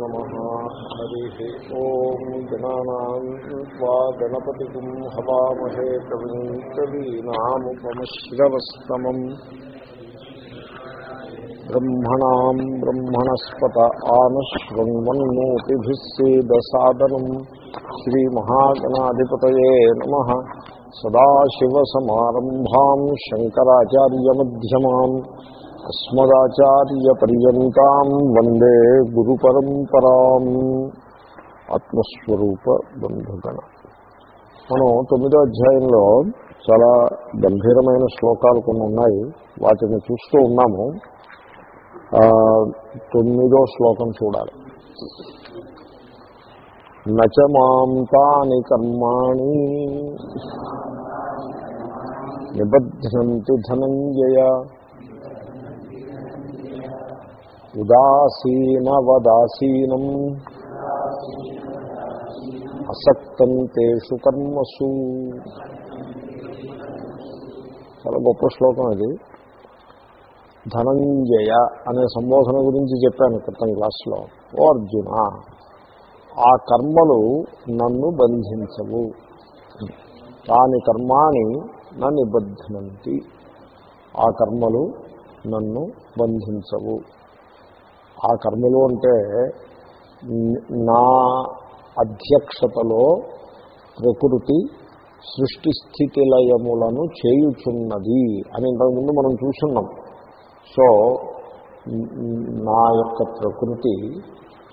నమ హరి ఓం గణానాం వా గణపతి హవామహే కవిం కవీనాముపమశ్రవస్తమం బ్రహ్మణాం బ్రహ్మణస్పత ఆనశ్వన్మన్నోతిభిస్సేదసాదనం శ్రీమహాగణాధిపతయే నమ సదాశివసమారంభాం శంకరాచార్యమ్యమాం అస్మదాచార్యపర్యంతం వందే గురు పరంపరా ఆత్మస్వరూప బంధుగణ మనం తొమ్మిదో అధ్యాయంలో చాలా గంభీరమైన శ్లోకాలు కొన్ని ఉన్నాయి. వాటిని చూస్తూ ఉన్నాము. తొమ్మిదో శ్లోకం చూడాలి. నచమాం తాని కర్మాణి నిబధ్నంతి ధనంజయ. ఉదాసీనవదాసీనం అసక్తం తేషు కర్మసు చాలా గొప్ప శ్లోకం అది. ధనంజయ అనే సంబోధన గురించి చెప్పాను క్రితం క్లాస్లో. ఓ అర్జున ఆ కర్మలు నన్ను బంధించవు. తాని కర్మాణి నా నిబద్ధనంతి. ఆ కర్మలు నన్ను బంధించవు. ఆ కర్మలు అంటే నా అధ్యక్షతలో ప్రకృతి సృష్టి స్థితి లయములను చేయుచున్నది అని ఇంతకుముందు మనం చూస్తున్నాం. సో నా యొక్క ప్రకృతి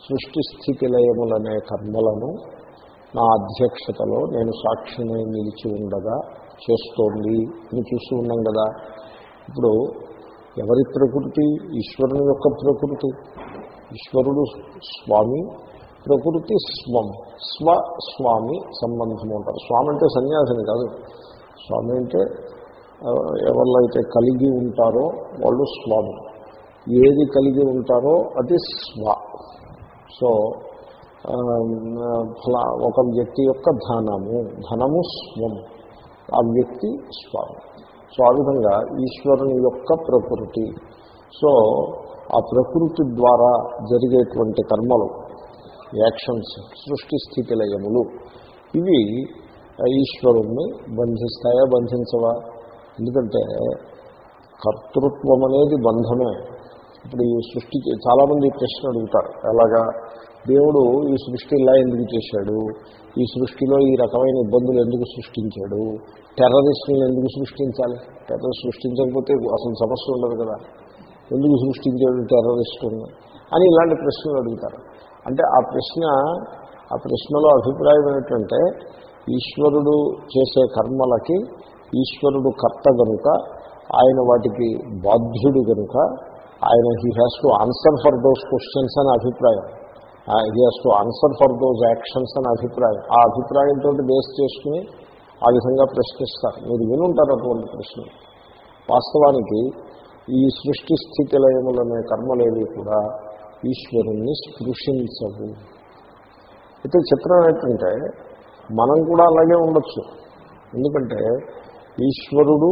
సృష్టి స్థితి లయములనే కర్మలను నా అధ్యక్షతలో నేను సాక్షిని నిలిచి ఉండగా చేస్తోంది అని చూస్తూ ఉన్నాం కదా. ఇప్పుడు ఎవరి ప్రకృతి? ఈశ్వరుని యొక్క ప్రకృతి. ఈశ్వరుడు స్వామి ప్రకృతి స్వం. స్వ స్వామి సంబంధం ఉంటారు. స్వామి అంటే సన్యాసిని కాదు. స్వామి అంటే ఆ, ఎవరిలో కలిగి ఉంటారో వాళ్ళు స్వామి. ఏది కలిగి ఉంటారో అది స్వ. సో ఫలా ఒక వ్యక్తి యొక్క ధనము. ధనము స్వం. ఆ వ్యక్తి స్వామి. సో ఆ విధంగా ఈశ్వరుని యొక్క ప్రకృతి. సో ఆ ప్రకృతి ద్వారా జరిగేటువంటి కర్మలు యాక్షన్స్ సృష్టి స్థితి లయములు ఇవి ఈశ్వరుణ్ణి బంధిస్తాయా బంధించవా? ఎందుకంటే కర్తృత్వం అనేది బంధమే. ఇప్పుడు ఈ సృష్టికి చాలామంది ప్రశ్న అడుగుతారు. ఎలాగా? దేవుడు ఈ సృష్టి ఇలా ఎందుకు చేశాడు? ఈ సృష్టిలో ఈ రకమైన ఇబ్బందులు ఎందుకు సృష్టించాడు? టెర్రరిస్టులను ఎందుకు సృష్టించాలి? టెర్రరిస్ట్ సృష్టించకపోతే అసలు సమస్య ఉండదు కదా. ఎందుకు సృష్టించాడు టెర్రరిస్టులను? అని ఇలాంటి ప్రశ్నలు అడుగుతారు. అంటే ఆ ప్రశ్న ఆ ప్రశ్నలో అభిప్రాయం ఏంటంటే ఈశ్వరుడు చేసే కర్మలకి ఈశ్వరుడు కర్త గనుక ఆయన వాటికి బాధ్యుడు గనుక ఆయన he has to answer for those questions అనే అభిప్రాయం. He has to answer for those actions అని అభిప్రాయం. ఆ అభిప్రాయంతో బేస్ చేసుకుని ఆ విధంగా ప్రశ్నిస్తారు. మీరు వినుంటారు అటువంటి ప్రశ్న వాస్తవానికి ఈ సృష్టి స్థితి లయములనే కర్మలేవి కూడా ఈశ్వరుణ్ణి స్పృశించవు. అయితే చిత్రం ఏంటంటే మనం కూడా అలాగే ఉండొచ్చు. ఎందుకంటే ఈశ్వరుడు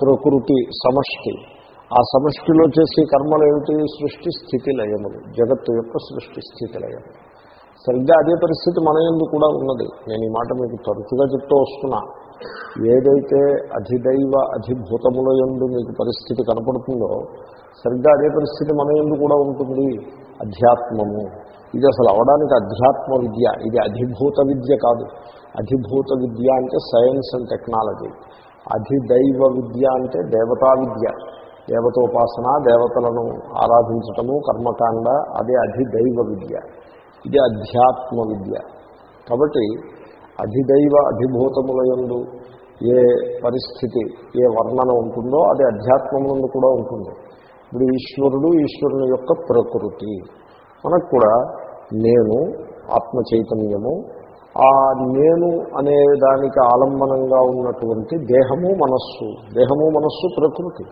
ప్రకృతి సమష్టి. ఆ సమష్టిలో చేసే కర్మలు ఏమిటి? సృష్టి స్థితి లయములు. జగత్తు యొక్క సృష్టి స్థితి లయము. సరిగ్గా అదే పరిస్థితి మన ఎందు కూడా ఉన్నది. నేను ఈ మాట మీకు తరచుగా చెప్తూ వస్తున్నా. ఏదైతే అధిదైవ అధిభూతముల ఎందు మీకు పరిస్థితి కనపడుతుందో సరిగ్గా అదే పరిస్థితి మన ఎందు కూడా ఉంటుంది. అధ్యాత్మము. ఇది అసలు అవడానికి అధ్యాత్మ విద్య. ఇది అధిభూత విద్య కాదు. అధిభూత విద్య అంటే సైన్స్ అండ్ టెక్నాలజీ. అధిదైవ విద్య అంటే దేవతా విద్య. దేవతోపాసన దేవతలను ఆరాధించటము కర్మకాండ అదే అధిదైవ విద్య. ఇది అధ్యాత్మ విద్య. కాబట్టి అధిదైవ అధిభూతములయందు ఏ పరిస్థితి ఏ వర్ణన ఉంటుందో అది అధ్యాత్మములందు కూడా ఉంటుంది. ఇప్పుడు ఈశ్వరుడు ఈశ్వరుని యొక్క ప్రకృతి. మనకు కూడా నేను ఆత్మ చైతన్యము ఆ నేను అనే దానికి ఆలంబనంగా ఉన్నటువంటి దేహము మనస్సు. దేహము మనస్సు ప్రకృతి.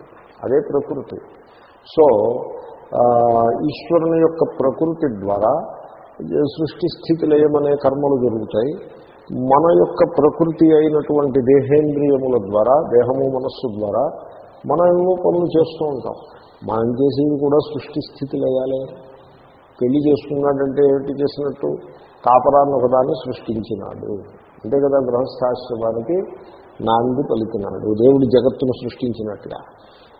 అదే ప్రకృతి. సో ఈశ్వరుని యొక్క ప్రకృతి ద్వారా సృష్టి స్థితి లయమనే కర్మలు జరుగుతాయి. మన యొక్క ప్రకృతి అయినటువంటి దేహేంద్రియముల ద్వారా దేహము మనస్సు ద్వారా మనం ఏమో పనులు చేస్తూ ఉంటాం. మనం చేసేవి కూడా సృష్టి స్థితి లయాలే పెళ్ళి చేసుకున్నాడంటే ఏమిటి చేసినట్టు? కాపరాన్ని ఒకదాన్ని సృష్టించినాడు. అంతే కదా గృహస్థాశ్రమానికి నాంది పలికినాడు. దేవుడు జగత్తును సృష్టించినట్టుగా.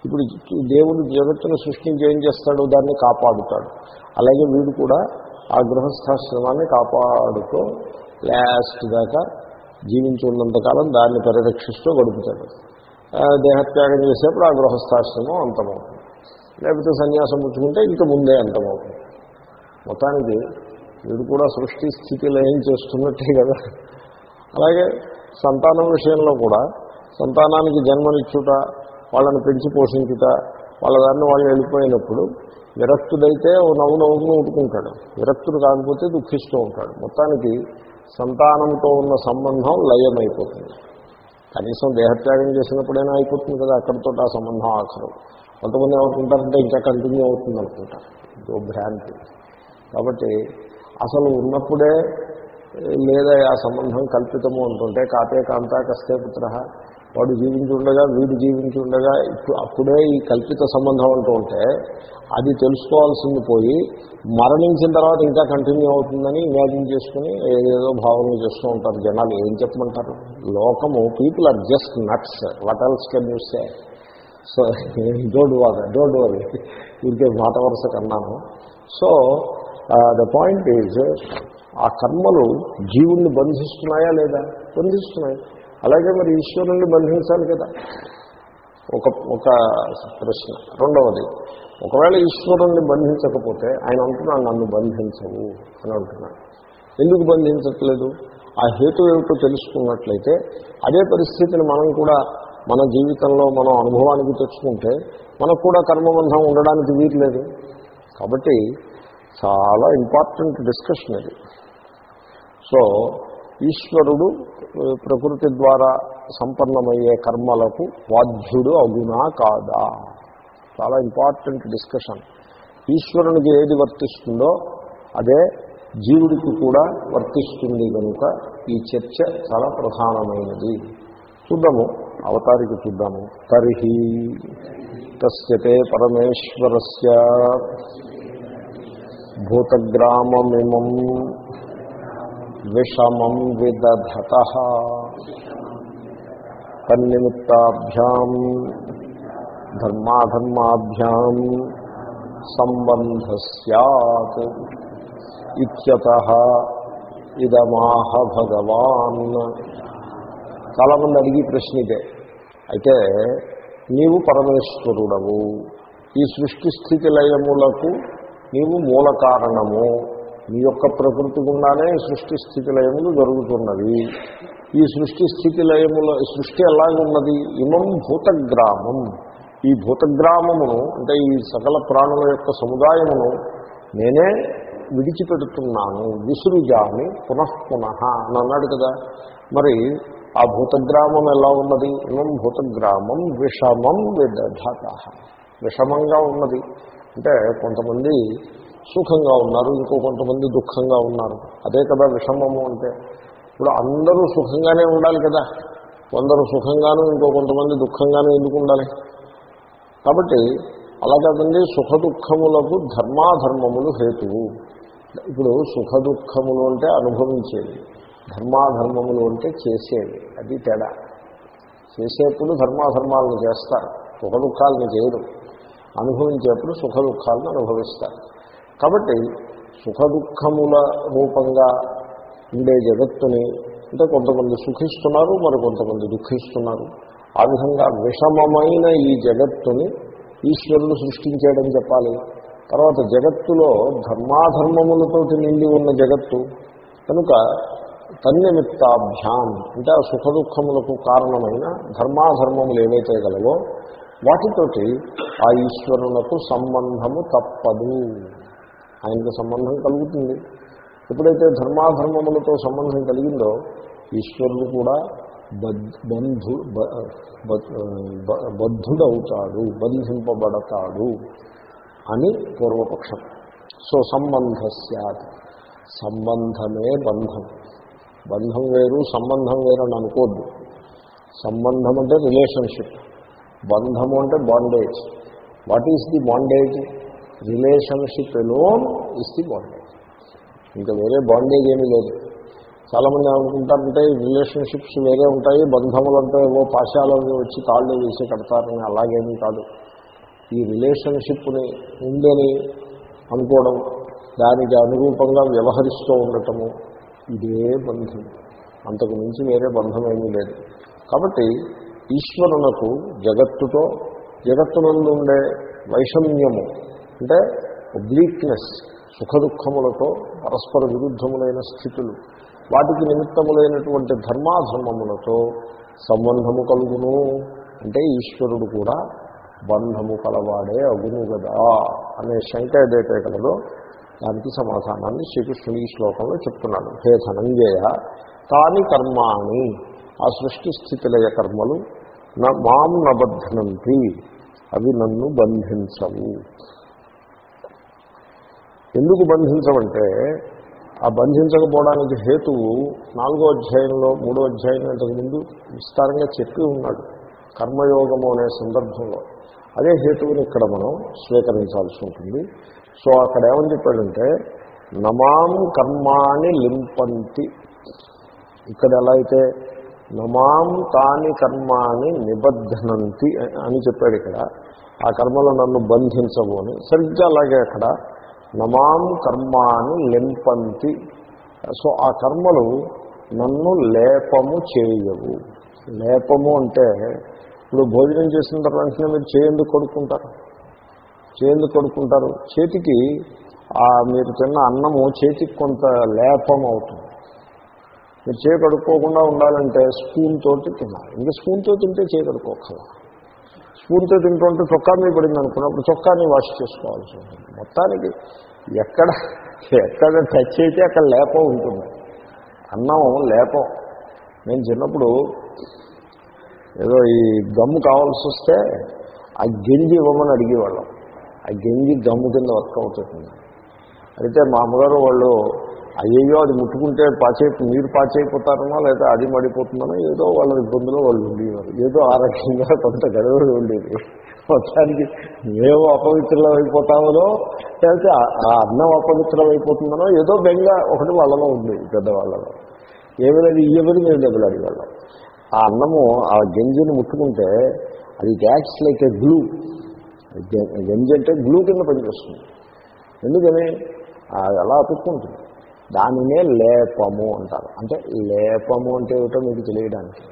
ఇప్పుడు దేవుడు జగత్తును సృష్టించి ఏం చేస్తాడు దాన్ని కాపాడుతాడు. అలాగే వీడు కూడా ఆ గృహస్థాశ్రమాన్ని కాపాడుతూ లాస్ట్ దాకా జీవించున్నంతకాలం దాన్ని పరిరక్షిస్తూ గడుపుతాడు. దేహత్యాగం చేసేప్పుడు ఆ గృహస్థాశ్రమం అంతమవుతుంది. లేకపోతే సన్యాసం పుచ్చుకుంటే ఇంకా ముందే అంతమవుతుంది. మొత్తానికి వీడు కూడా సృష్టి స్థితి లయం చేస్తున్నట్టే కదా. అలాగే సంతానం విషయంలో కూడా సంతానానికి జన్మనిచ్చుట వాళ్ళని పెంచి పోషించుట వాళ్ళ దాన్ని వాళ్ళు వెళ్ళిపోయినప్పుడు విరక్తుడైతే ఓ నవ్వు నవ్వును ఊరుకుంటాడు విరక్తుడు కాకపోతే దుఃఖిస్తూ ఉంటాడు. మొత్తానికి సంతానంతో ఉన్న సంబంధం లయమైపోతుంది. కనీసం దేహత్యాగం చేసినప్పుడైనా అయిపోతుంది కదా అక్కడితో ఆ సంబంధం అవసరం కొంతమంది ఏమనుకుంటారంటే ఇంకా కంటిన్యూ అవుతుంది అనుకుంటారు ఇదో భ్రాంతి. కాబట్టి అసలు ఉన్నప్పుడే లేదా ఆ సంబంధం కల్పితము అంటుంటే కాతే కాంతా కస్తే పుత్ర వాడు జీవించి ఉండగా వీడు జీవించి ఉండగా ఇప్పుడు అప్పుడే ఈ కల్పిత సంబంధం అంటూ ఉంటే అది తెలుసుకోవాల్సింది పోయి మరణించిన తర్వాత ఇంకా కంటిన్యూ అవుతుందని ఇమాజిన్ చేసుకుని ఏదేదో భావనలు చేస్తూ ఉంటారు జనాలు. ఏం చెప్పమంటారు? లోకము people are just nuts. What else can use say? So don't worry don't worry. ఇంకే మాట వరుస కన్నాను. సో ద పాయింట్ ఈజ్ ఆ కర్మలు జీవుణ్ణి బంధిస్తున్నాయా లేదా? బంధిస్తున్నాయి. అలాగే మరి ఈశ్వరుణ్ణి బంధించాలి కదా. ఒక ఒక ప్రశ్న. రెండవది ఒకవేళ ఈశ్వరుణ్ణి బంధించకపోతే ఆయన అంటున్నాడు నన్ను బంధించవు అని అంటున్నాడు. ఎందుకు బంధించట్లేదు? ఆ హేతు ఏమిటో తెలుసుకున్నట్లయితే అదే పరిస్థితిని మనం కూడా మన జీవితంలో మనం అనుభవానికి తెచ్చుకుంటే మనకు కూడా కర్మబంధం ఉండడానికి వీలు కాబట్టి చాలా ఇంపార్టెంట్ డిస్కషన్ ఇది. సో ఈశ్వరుడు ప్రకృతి ద్వారా సంపన్నమయ్యే కర్మలకు బాధ్యుడు అగునా కాదా? చాలా ఇంపార్టెంట్ డిస్కషన్. ఈశ్వరునికి ఏది వర్తిస్తుందో అదే జీవుడికి కూడా వర్తిస్తుంది కనుక ఈ చర్చ చాలా ప్రధానమైనది. చూద్దాము అవతారికి చూద్దాము. తర్హి తస్యతే పరమేశ్వరస్య భూతగ్రామమిమం విషమం విదధత తన్నిమిత్తాభ్యాం ధర్మాధర్మాభ్యాం సంబంధ సత్ ఇత్యత ఇదమాహ భగవాన్ చాలామంది అడిగి ప్రశ్న ఇదే అయితే నీవు పరమేశ్వరుడవు. ఈ సృష్టి స్థితి లయములకు నీవు మూల కారణము. మీ యొక్క ప్రకృతి గుండానే సృష్టి స్థితి లయములు జరుగుతున్నది. ఈ సృష్టి స్థితి లయముల సృష్టి ఎలాగున్నది? ఇమం భూతగ్రామం. ఈ భూతగ్రామమును అంటే ఈ సకల ప్రాణుల యొక్క సముదాయమును నేనే విడిచిపెడుతున్నాను విసురుజామి పునఃపునః అని అన్నాడు కదా. మరి ఆ భూతగ్రామం ఎలా ఉన్నది? ఇమం భూతగ్రామం విషమం విదధత. విషమంగా ఉన్నది. అంటే కొంతమంది సుఖంగా ఉన్నారు ఇంకో కొంతమంది దుఃఖంగా ఉన్నారు. అదే కదా విషమము అంటే. ఇప్పుడు అందరూ సుఖంగానే ఉండాలి కదా. కొందరు సుఖంగాను ఇంకో కొంతమంది దుఃఖంగాను ఎందుకు ఉండాలి? కాబట్టి అలా కాదండి సుఖ దుఃఖములకు ధర్మాధర్మములు హేతువు. ఇప్పుడు సుఖ దుఃఖములు అంటే అనుభవించేది. ధర్మాధర్మములు అంటే చేసేవి అది తేడా. చేసేప్పుడు ధర్మాధర్మాలను చేస్తారు. సుఖ దుఃఖాలను చేయరు. అనుభవించేప్పుడు సుఖ దుఃఖాలను అనుభవిస్తారు. కాబట్టి సుఖ దుఃఖముల రూపంగా ఉండే జగత్తుని అంటే కొంతమంది సుఖిస్తున్నారు మరి కొంతమంది దుఃఖిస్తున్నారు. ఆ విధంగా విషమమైన ఈ జగత్తుని ఈశ్వరుడు సృష్టించాడని చెప్పాలి. తర్వాత జగత్తులో ధర్మాధర్మములతోటి నిండి ఉన్న జగత్తు కనుక తన్నిమిత్తాభ్యాం అంటే ఆ సుఖ దుఃఖములకు కారణమైన ధర్మాధర్మములు ఏవైతే గలవో వాటితోటి ఆ ఈశ్వరునకు సంబంధము తప్పదు. ఆయనకు సంబంధం కలుగుతుంది. ఎప్పుడైతే ధర్మాధర్మములతో సంబంధం కలిగిందో ఈశ్వరుడు కూడా బద్- బంధు బ- బద్ధుడవుతాడు బంధింపబడతాడు అని పూర్వపక్షం. సో సంబంధ సంబంధమే బంధం. బంధం వేరు సంబంధం వేరు అని అనుకోద్దు. సంబంధం అంటే రిలేషన్షిప్. బంధము అంటే bondage what is the bondage relationship alone is the bondage ఇంకా వేరే బాండేజ్ ఏమీ లేదు. చాలామంది అనుకుంటారంటే రిలేషన్షిప్స్ వేరే ఉంటాయి బంధములంటే ఏవో పాశాలను వచ్చి తాళ్ళు వేసి కడతారని అలాగేమీ కాదు. ఈ రిలేషన్షిప్ని ఉందని అనుకోవడం దానికి అనురూపంగా వ్యవహరిస్తూ ఉండటము ఇదే బంధం. అంతకు మించి వేరే బంధం ఏమీ లేదు. కాబట్టి ఈశ్వరునకు జగత్తుతో జగత్తునందు ఉండే వైషమ్యము అంటే ఒబ్లీక్నెస్ సుఖదుఖములతో పరస్పర విరుద్ధములైన స్థితులు. వాటికి నిమిత్తములైనటువంటి ధర్మాధర్మములతో సంబంధము కలుగును. అంటే ఈశ్వరుడు కూడా బంధము కలవాడే అగును కదా అనే శంక ఏదైతే కలదో దానికి సమాధానాన్ని శ్రీకృష్ణుడు ఈ శ్లోకంలో చెప్తున్నాడు. హే ధనంజయ తాని కర్మాణి ఆ సృష్టి స్థితిలయ కర్మలు నా మాం నబద్ధనంతి అవి నన్ను బంధించవు. ఎందుకు బంధించమంటే ఆ బంధించకపోవడానికి హేతువు నాలుగో అధ్యాయంలో మూడో అధ్యాయం ఇంతకుముందు విస్తారంగా చెప్పి ఉన్నాడు కర్మయోగము అనే సందర్భంలో. అదే హేతువుని ఇక్కడ మనం స్వీకరించాల్సి ఉంటుంది. సో అక్కడ ఏమని చెప్పాడంటే నమాం కర్మాణి లింపంతి. ఇక్కడ ఎలా అయితే నమాం తాని కర్మాణి నిబద్ధనంతి అని చెప్పాడు ఇక్కడ. ఆ కర్మలు నన్ను బంధించవు అని. సరిగ్గా అలాగే అక్కడ నమాం కర్మాని లెంపంతి. సో ఆ కర్మలు నన్ను లేపము చేయవు. లేపము అంటే ఇప్పుడు భోజనం చేసిన తర్వాత మీరు చేయందుకు కొడుకుంటారు. చేయందుకు కొడుకుంటారు. చేతికి ఆ మీరు తిన్న అన్నము చేతికి కొంత లేపం అవుతుంది. మీరు చేయి కడుక్కోకుండా ఉండాలంటే స్పూన్ తోటి తినాలి. ఇంకా స్పూన్తో తింటే చేయి కడుక్కోకల స్పూన్తో తింటుంటే చొక్కా మీద పడింది అనుకున్నప్పుడు చొక్కాని వాష్ చేసుకోవాల్సి ఉంటుంది. మొత్తానికి ఎక్కడ ఎక్కడ టచ్ అయితే అక్కడ లేపం ఉంటుంది. అన్నం లేపం. నేను చిన్నప్పుడు ఏదో ఈ గమ్ము కావాల్సి వస్తే ఆ గింజి ఇవ్వమని అడిగేవాళ్ళం. ఆ గింజి గమ్ము కింద వర్క్ అవుతుంది. అయితే మా అమ్మగారు వాళ్ళు అయ్యయ్యో అది ముట్టుకుంటే పాచే మీరు పాచైపోతారనో లేదా అది మడిపోతుందనో ఏదో వాళ్ళ ఇబ్బందులు వాళ్ళు ఉండేవారు. ఏదో ఆ రకంగా కొంత గడవడి ఉండేది మొత్తానికి మేము అపవిత్రం అయిపోతామనో లేకపోతే ఆ అన్నం అపవిత్రం అయిపోతుందనో ఏదో బెంగ ఒకటి వాళ్ళలో ఉంది పెద్దవాళ్ళలో. ఏమైనా ఇయ్యమని మేము దెబ్బలు అడిగాళ్ళం ఆ అన్నము ఆ గంజిని ముట్టుకుంటే అది గ్యాక్స్ లైక్ ఏ గ్లూ. గంజి అంటే గ్లూ కింద పనిచేస్తుంది. ఎందుకని? అది అలా అతుక్కుంటుంది. దానినే లేపము అంటారు. అంటే లేపము అంటే ఏమిటో మీకు తెలియడానికి.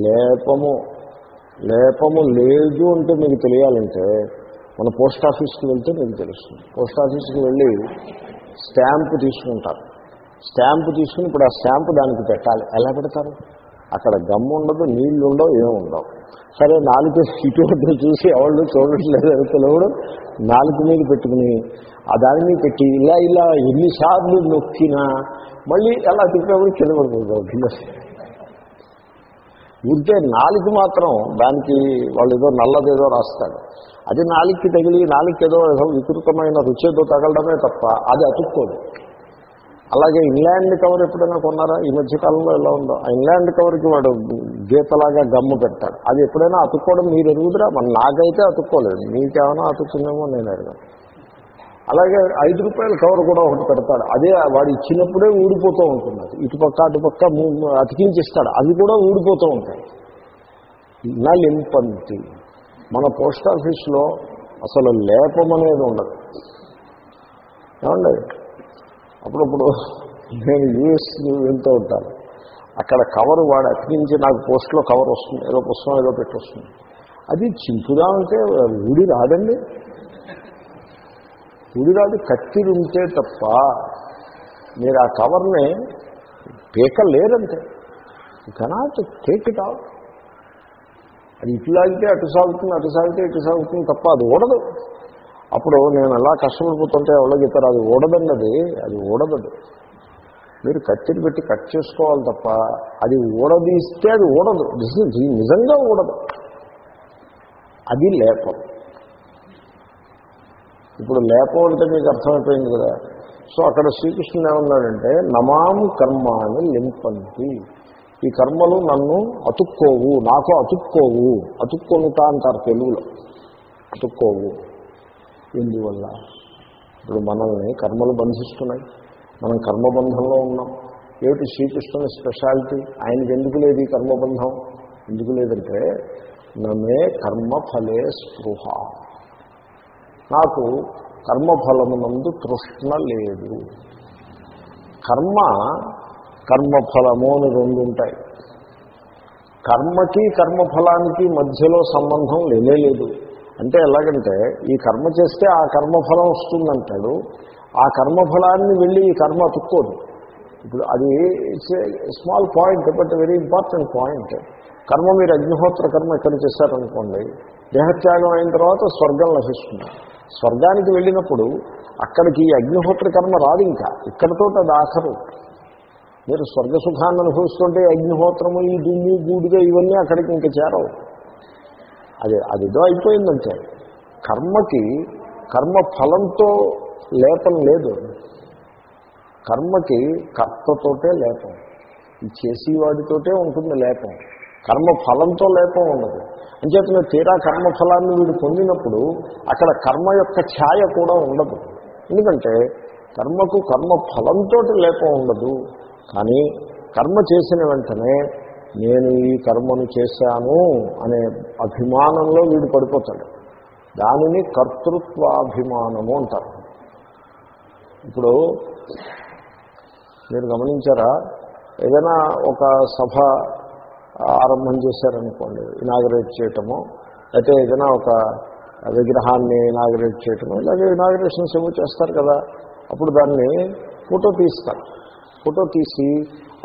లేపము లేపము లేదు అంటే మీకు తెలియాలంటే మన పోస్ట్ ఆఫీస్కి వెళ్తే మీకు తెలుస్తుంది. పోస్ట్ ఆఫీస్కి వెళ్ళి స్టాంపు తీసుకుంటారు. స్టాంపు తీసుకుని ఇప్పుడు ఆ స్టాంపు దానికి పెట్టాలి. ఎలా పెడతారు? అక్కడ గమ్ము ఉండదు నీళ్ళు ఉండవు ఏమి ఉండవు. సరే నాలుగు ఇటువంటి చూసి ఎవరు చూడట్లేదు తెలియడు నాలుగు మీద పెట్టుకుని ఆ దాని మీద పెట్టి ఇలా ఇలా ఎన్నిసార్లు నొక్కినా మళ్ళీ అలా తిప్పినప్పుడు కింద ఉద్దే నాలుగు మాత్రం దానికి వాళ్ళు ఏదో నల్లదేదో రాస్తాడు. అది నాలుగుకి తగిలి నాలుగుకేదో ఏదో ఏదో వికృతమైన రుచేదో తగలడమే తప్ప అది అతుక్కోదు. అలాగే ఇంగ్లాండ్ కవర్ ఎప్పుడైనా కొన్నారా? ఈ మధ్యకాలంలో ఎలా ఉందో? ఆ ఇంగ్లాండ్ కవర్కి వాడు గీతలాగా గమ్ము పెడతాడు అది ఎప్పుడైనా అతుక్కోవడం మీరు ఎరుగుదరా? మన నాకైతే అతుక్కోలేదు. మీకేమైనా అతుక్కుందేమో నేను అడిగాను. అలాగే ఐదు రూపాయల కవర్ కూడా ఒకటి పెడతాడు. అదే వాడు ఇచ్చినప్పుడే ఊడిపోతూ ఉంటుంది అది ఇటుపక్క అటుపక్క మూ- అతికించిస్తాడు. అవి కూడా ఊడిపోతూ ఉంటాయి. నా మన పోస్ట్ ఆఫీస్లో అసలు లేపం అనేది ఉండదు. ఏమండి? అప్పుడప్పుడు నేను యూఎస్ వెళ్తూ ఉంటాను. అక్కడ కవర్ వాడు అతికించి నాకు పోస్ట్లో కవర్ వస్తుంది. ఏదో పుస్తకం ఏదో పెట్టి వస్తుంది. అది చింపుదామంటే ఊడి రాదండి. ఊడి రాదు కత్తిరి ఉంటే తప్ప మీరు ఆ కవర్ని పీక లేదంటే కెనాట్ టేక్ ఇట్ అది ఇట్లాగితే అటు సాగుతుంది అటు సాగితే ఇటు సాగుతుంది తప్ప అది ఓడదు అప్పుడు నేను అలా కష్టపడిపోతుంటే ఎవరో చెప్పారు అది ఓడదండి అది అది ఓడదది మీరు కత్తిని పెట్టి కట్ చేసుకోవాలి తప్ప అది ఓడదీస్తే అది ఓడదు నిజంగా ఊడదు. అది లేపం. ఇప్పుడు లేపో అంటే మీకు అర్థమైపోయింది కదా. సో అక్కడ శ్రీకృష్ణుడు ఏమన్నాడంటే నమాం కర్మాన్ని లింపంతి. ఈ కర్మలు నన్ను అతుక్కోవు నాకు అతుక్కోవు. అతుక్కొనుట అంటారు తెలుగులో. అతుక్కోవు. ఎందువల్ల? ఇప్పుడు మనల్ని కర్మలు బంధిస్తున్నాయి. మనం కర్మబంధంలో ఉన్నాం. ఏమిటి శ్రీకృష్ణుని స్పెషాలిటీ? ఆయనకి ఎందుకు లేదు ఈ కర్మబంధం? ఎందుకు లేదంటే నమే కర్మఫలే స్పృహ. నాకు కర్మఫలమునందు తృష్ణ లేదు. కర్మ కర్మఫలము అని రెండు ఉంటాయి కర్మకి కర్మఫలానికి మధ్యలో సంబంధం లేనే లేదు. అంటే ఎలాగంటే ఈ కర్మ చేస్తే ఆ కర్మఫలం వస్తుందంటాడు. ఆ కర్మఫలాన్ని వెళ్ళి ఈ కర్మ అతుక్కోదు. ఇప్పుడు అది it's small point but very important point కర్మ మీరు అగ్నిహోత్ర కర్మ ఇక్కడ చేశారనుకోండి దేహత్యాగం అయిన తర్వాత స్వర్గం లభిస్తుంది. స్వర్గానికి వెళ్ళినప్పుడు అక్కడికి ఈ అగ్నిహోత్ర కర్మ రాదు ఇంకా. ఇక్కడతో అది ఆఖరు. మీరు స్వర్గసుఖాన్ని అనుభవిస్తుంటే అగ్నిహోత్రము ఈ దుమ్ము గూడిగా ఇవన్నీ అక్కడికి ఇంకా చేరవు. అది అదిదో అయిపోయిందంటే. కర్మకి కర్మ ఫలంతో లేపం లేదు. కర్మకి కర్తతోటే లేపం. ఈ చేసేవాడితోటే ఉంటుంది లేపం. కర్మ ఫలంతో లేపం ఉండదు. అంచేతన తీరా కర్మ ఫలాన్ని వీడు పొందినప్పుడు అక్కడ కర్మ యొక్క ఛాయ కూడా ఉండదు. ఎందుకంటే కర్మకు కర్మ ఫలంతో లేపం ఉండదు. కానీ కర్మ చేసిన వెంటనే నేను ఈ కర్మను చేశాను అనే అభిమానంలో వీడు పడిపోతాడు. దానిని కర్తృత్వాభిమానము అంటారు. ఇప్పుడు మీరు గమనించారా? ఏదైనా ఒక సభ ఆరంభం చేశారనుకోండి ఇనాగరేట్ చేయటము. అయితే ఏదైనా ఒక విగ్రహాన్ని ఇనాగరేట్ చేయటము ఇలాగే ఇనాగరేషన్స్ ఏమో చేస్తారు కదా. అప్పుడు దాన్ని ఫోటో తీస్తారు. ఫోటో తీసి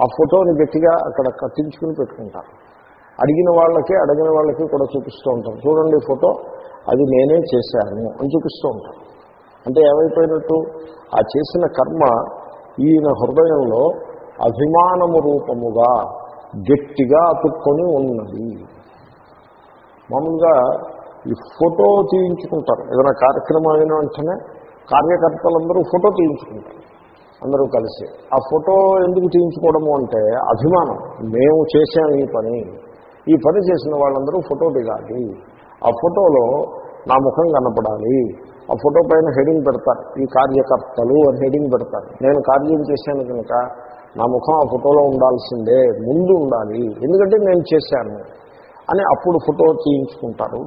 ఆ ఫోటోని గట్టిగా అక్కడ కట్టించుకుని పెట్టుకుంటారు. అడిగిన వాళ్ళకి అడిగిన వాళ్ళకి కూడా చూపిస్తూ ఉంటారు. చూడండి ఫోటో అది నేనే చేశాను అని చూపిస్తూ ఉంటారు. అంటే ఏమైపోయినట్టు? ఆ చేసిన కర్మ ఈయన హృదయంలో అభిమానము రూపముగా గట్టిగా అతుక్కొని ఉన్నది. మామూలుగా ఈ ఫోటో తీయించుకుంటారు. ఏదైనా కార్యక్రమం అయిన వెంటనే కార్యకర్తలందరూ ఫోటో తీయించుకుంటారు. అందరూ కలిసి. ఆ ఫోటో ఎందుకు తీయించుకోవడము అంటే అభిమానం. మేము చేసాం ఈ పని. ఈ పని చేసిన వాళ్ళందరూ ఫోటో దిగాలి. ఆ ఫోటోలో నా ముఖం కనపడాలి. ఆ ఫోటో పైన హెడింగ్ పెడతారు. ఈ కార్యకర్తలు అని హెడింగ్ పెడతారు. నేను కార్యం చేశాను కనుక నా ముఖం ఆ ఫోటోలో ఉండాల్సిందే ముందు ఉండాలి ఎందుకంటే నేను చేశాను అని అప్పుడు ఫోటో తీయించుకుంటారు.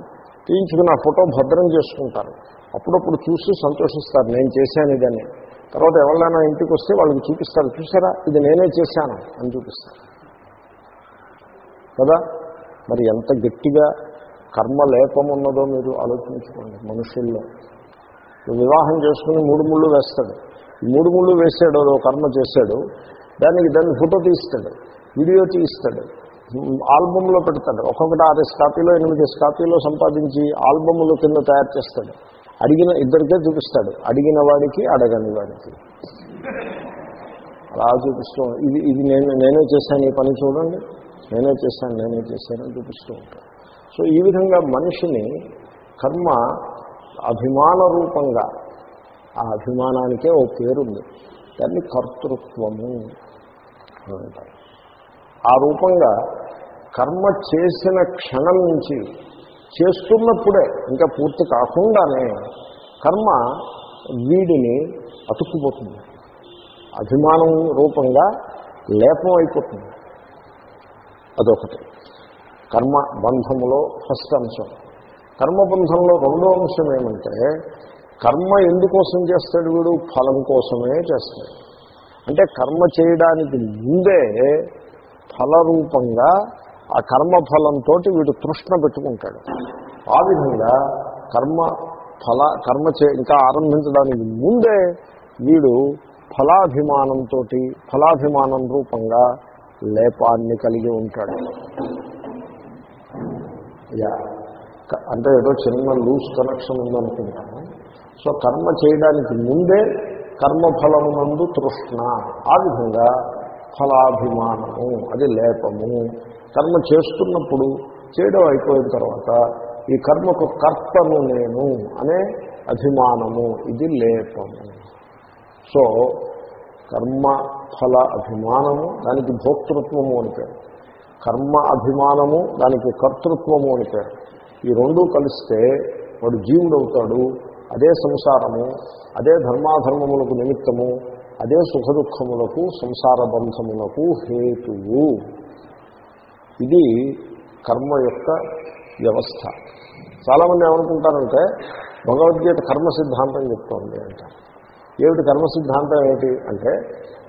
తీయించుకుని ఆ ఫోటో భద్రం చేసుకుంటారు. అప్పుడప్పుడు చూసి సంతోషిస్తారు నేను చేశాను ఇదని. తర్వాత ఎవరైనా ఇంటికి వస్తే వాళ్ళకి చూపిస్తారు చూసారా? ఇది నేనే చేశాను అని చూపిస్తారు. కదా? మరి ఎంత గట్టిగా కర్మ లేపం ఉన్నదో మీరు ఆలోచించుకోండి మనుషుల్లో. వివాహం చేసుకుని మూడు ముళ్ళు వేస్తాడు. మూడు ముళ్ళు వేసాడు కర్మ చేశాడు. దానికి దాన్ని ఫోటో తీస్తాడు వీడియో తీస్తాడు ఆల్బంలో పెడతాడు. ఒక్కొక్కటి ఆరు కాపీలో ఎనిమిది కాపీలో సంపాదించి ఆల్బమ్లో కింద తయారు చేస్తాడు. అడిగిన ఇద్దరికే చూపిస్తాడు. అడిగిన వాడికి అడగని వాడికి. అలా చూపిస్తూ ఇది ఇది నేను నేనే చేశాను ఈ పని చూడండి. నేనే చేశాను నేనే చేశాను అని చూపిస్తూ ఉంటాను సో ఈ విధంగా మనిషిని కర్మ అభిమాన రూపంగా ఆ అభిమానానికే ఓ పేరుంది. దాన్ని కర్తృత్వము. అని ఆ రూపంగా కర్మ చేసిన క్షణం నుంచి చేస్తున్నప్పుడే ఇంకా పూర్తి కాకుండానే కర్మ వీడిని అతుక్కుపోతుంది. అభిమానం రూపంగా లేపం అయిపోతుంది. అదొకటి. కర్మ బంధములో ఫస్ట్ అంశం. కర్మబంధంలో రెండో అంశం ఏమంటే కర్మ ఎందుకోసం చేస్తాడు వీడు? ఫలం కోసమే చేస్తాడు. అంటే కర్మ చేయడానికి ముందే ఫలరూపంగా ఆ కర్మఫలంతో వీడు తృష్ణ పెట్టుకుంటాడు. ఆ విధంగా కర్మ ఫల కర్మ చే ఇంకా ఆరంభించడానికి ముందే వీడు ఫలాభిమానంతో ఫలాభిమానం రూపంగా లేపాన్ని కలిగి ఉంటాడు. యా అంటే ఏదో చిన్న లూజ్ కనెక్షన్ ఉందనుకుంటాను. సో కర్మ చేయడానికి ముందే కర్మఫలమునందు తృష్ణ. ఆ విధంగా ఫలాభిమానము అది లేపము. కర్మ చేస్తున్నప్పుడు చేయడం అయిపోయిన తర్వాత ఈ కర్మకు కర్తను నేను అనే అభిమానము ఇది లేపము. సో కర్మ ఫల అభిమానము దానికి భోక్తృత్వము అని పేరు. కర్మ అభిమానము దానికి కర్తృత్వము అని పేరు. ఈ రెండూ కలిస్తే వాడు జీవుడు అవుతాడు అదే సంసారము అదే ధర్మాధర్మములకు నిమిత్తము అదే సుఖ దుఃఖములకు సంసార బంధములకు హేతువు. ఇది కర్మ యొక్క వ్యవస్థ. చాలామంది ఏమనుకుంటారంటే భగవద్గీత కర్మ సిద్ధాంతం చెప్తోంది అంట. ఏమిటి కర్మ సిద్ధాంతం ఏమిటి అంటే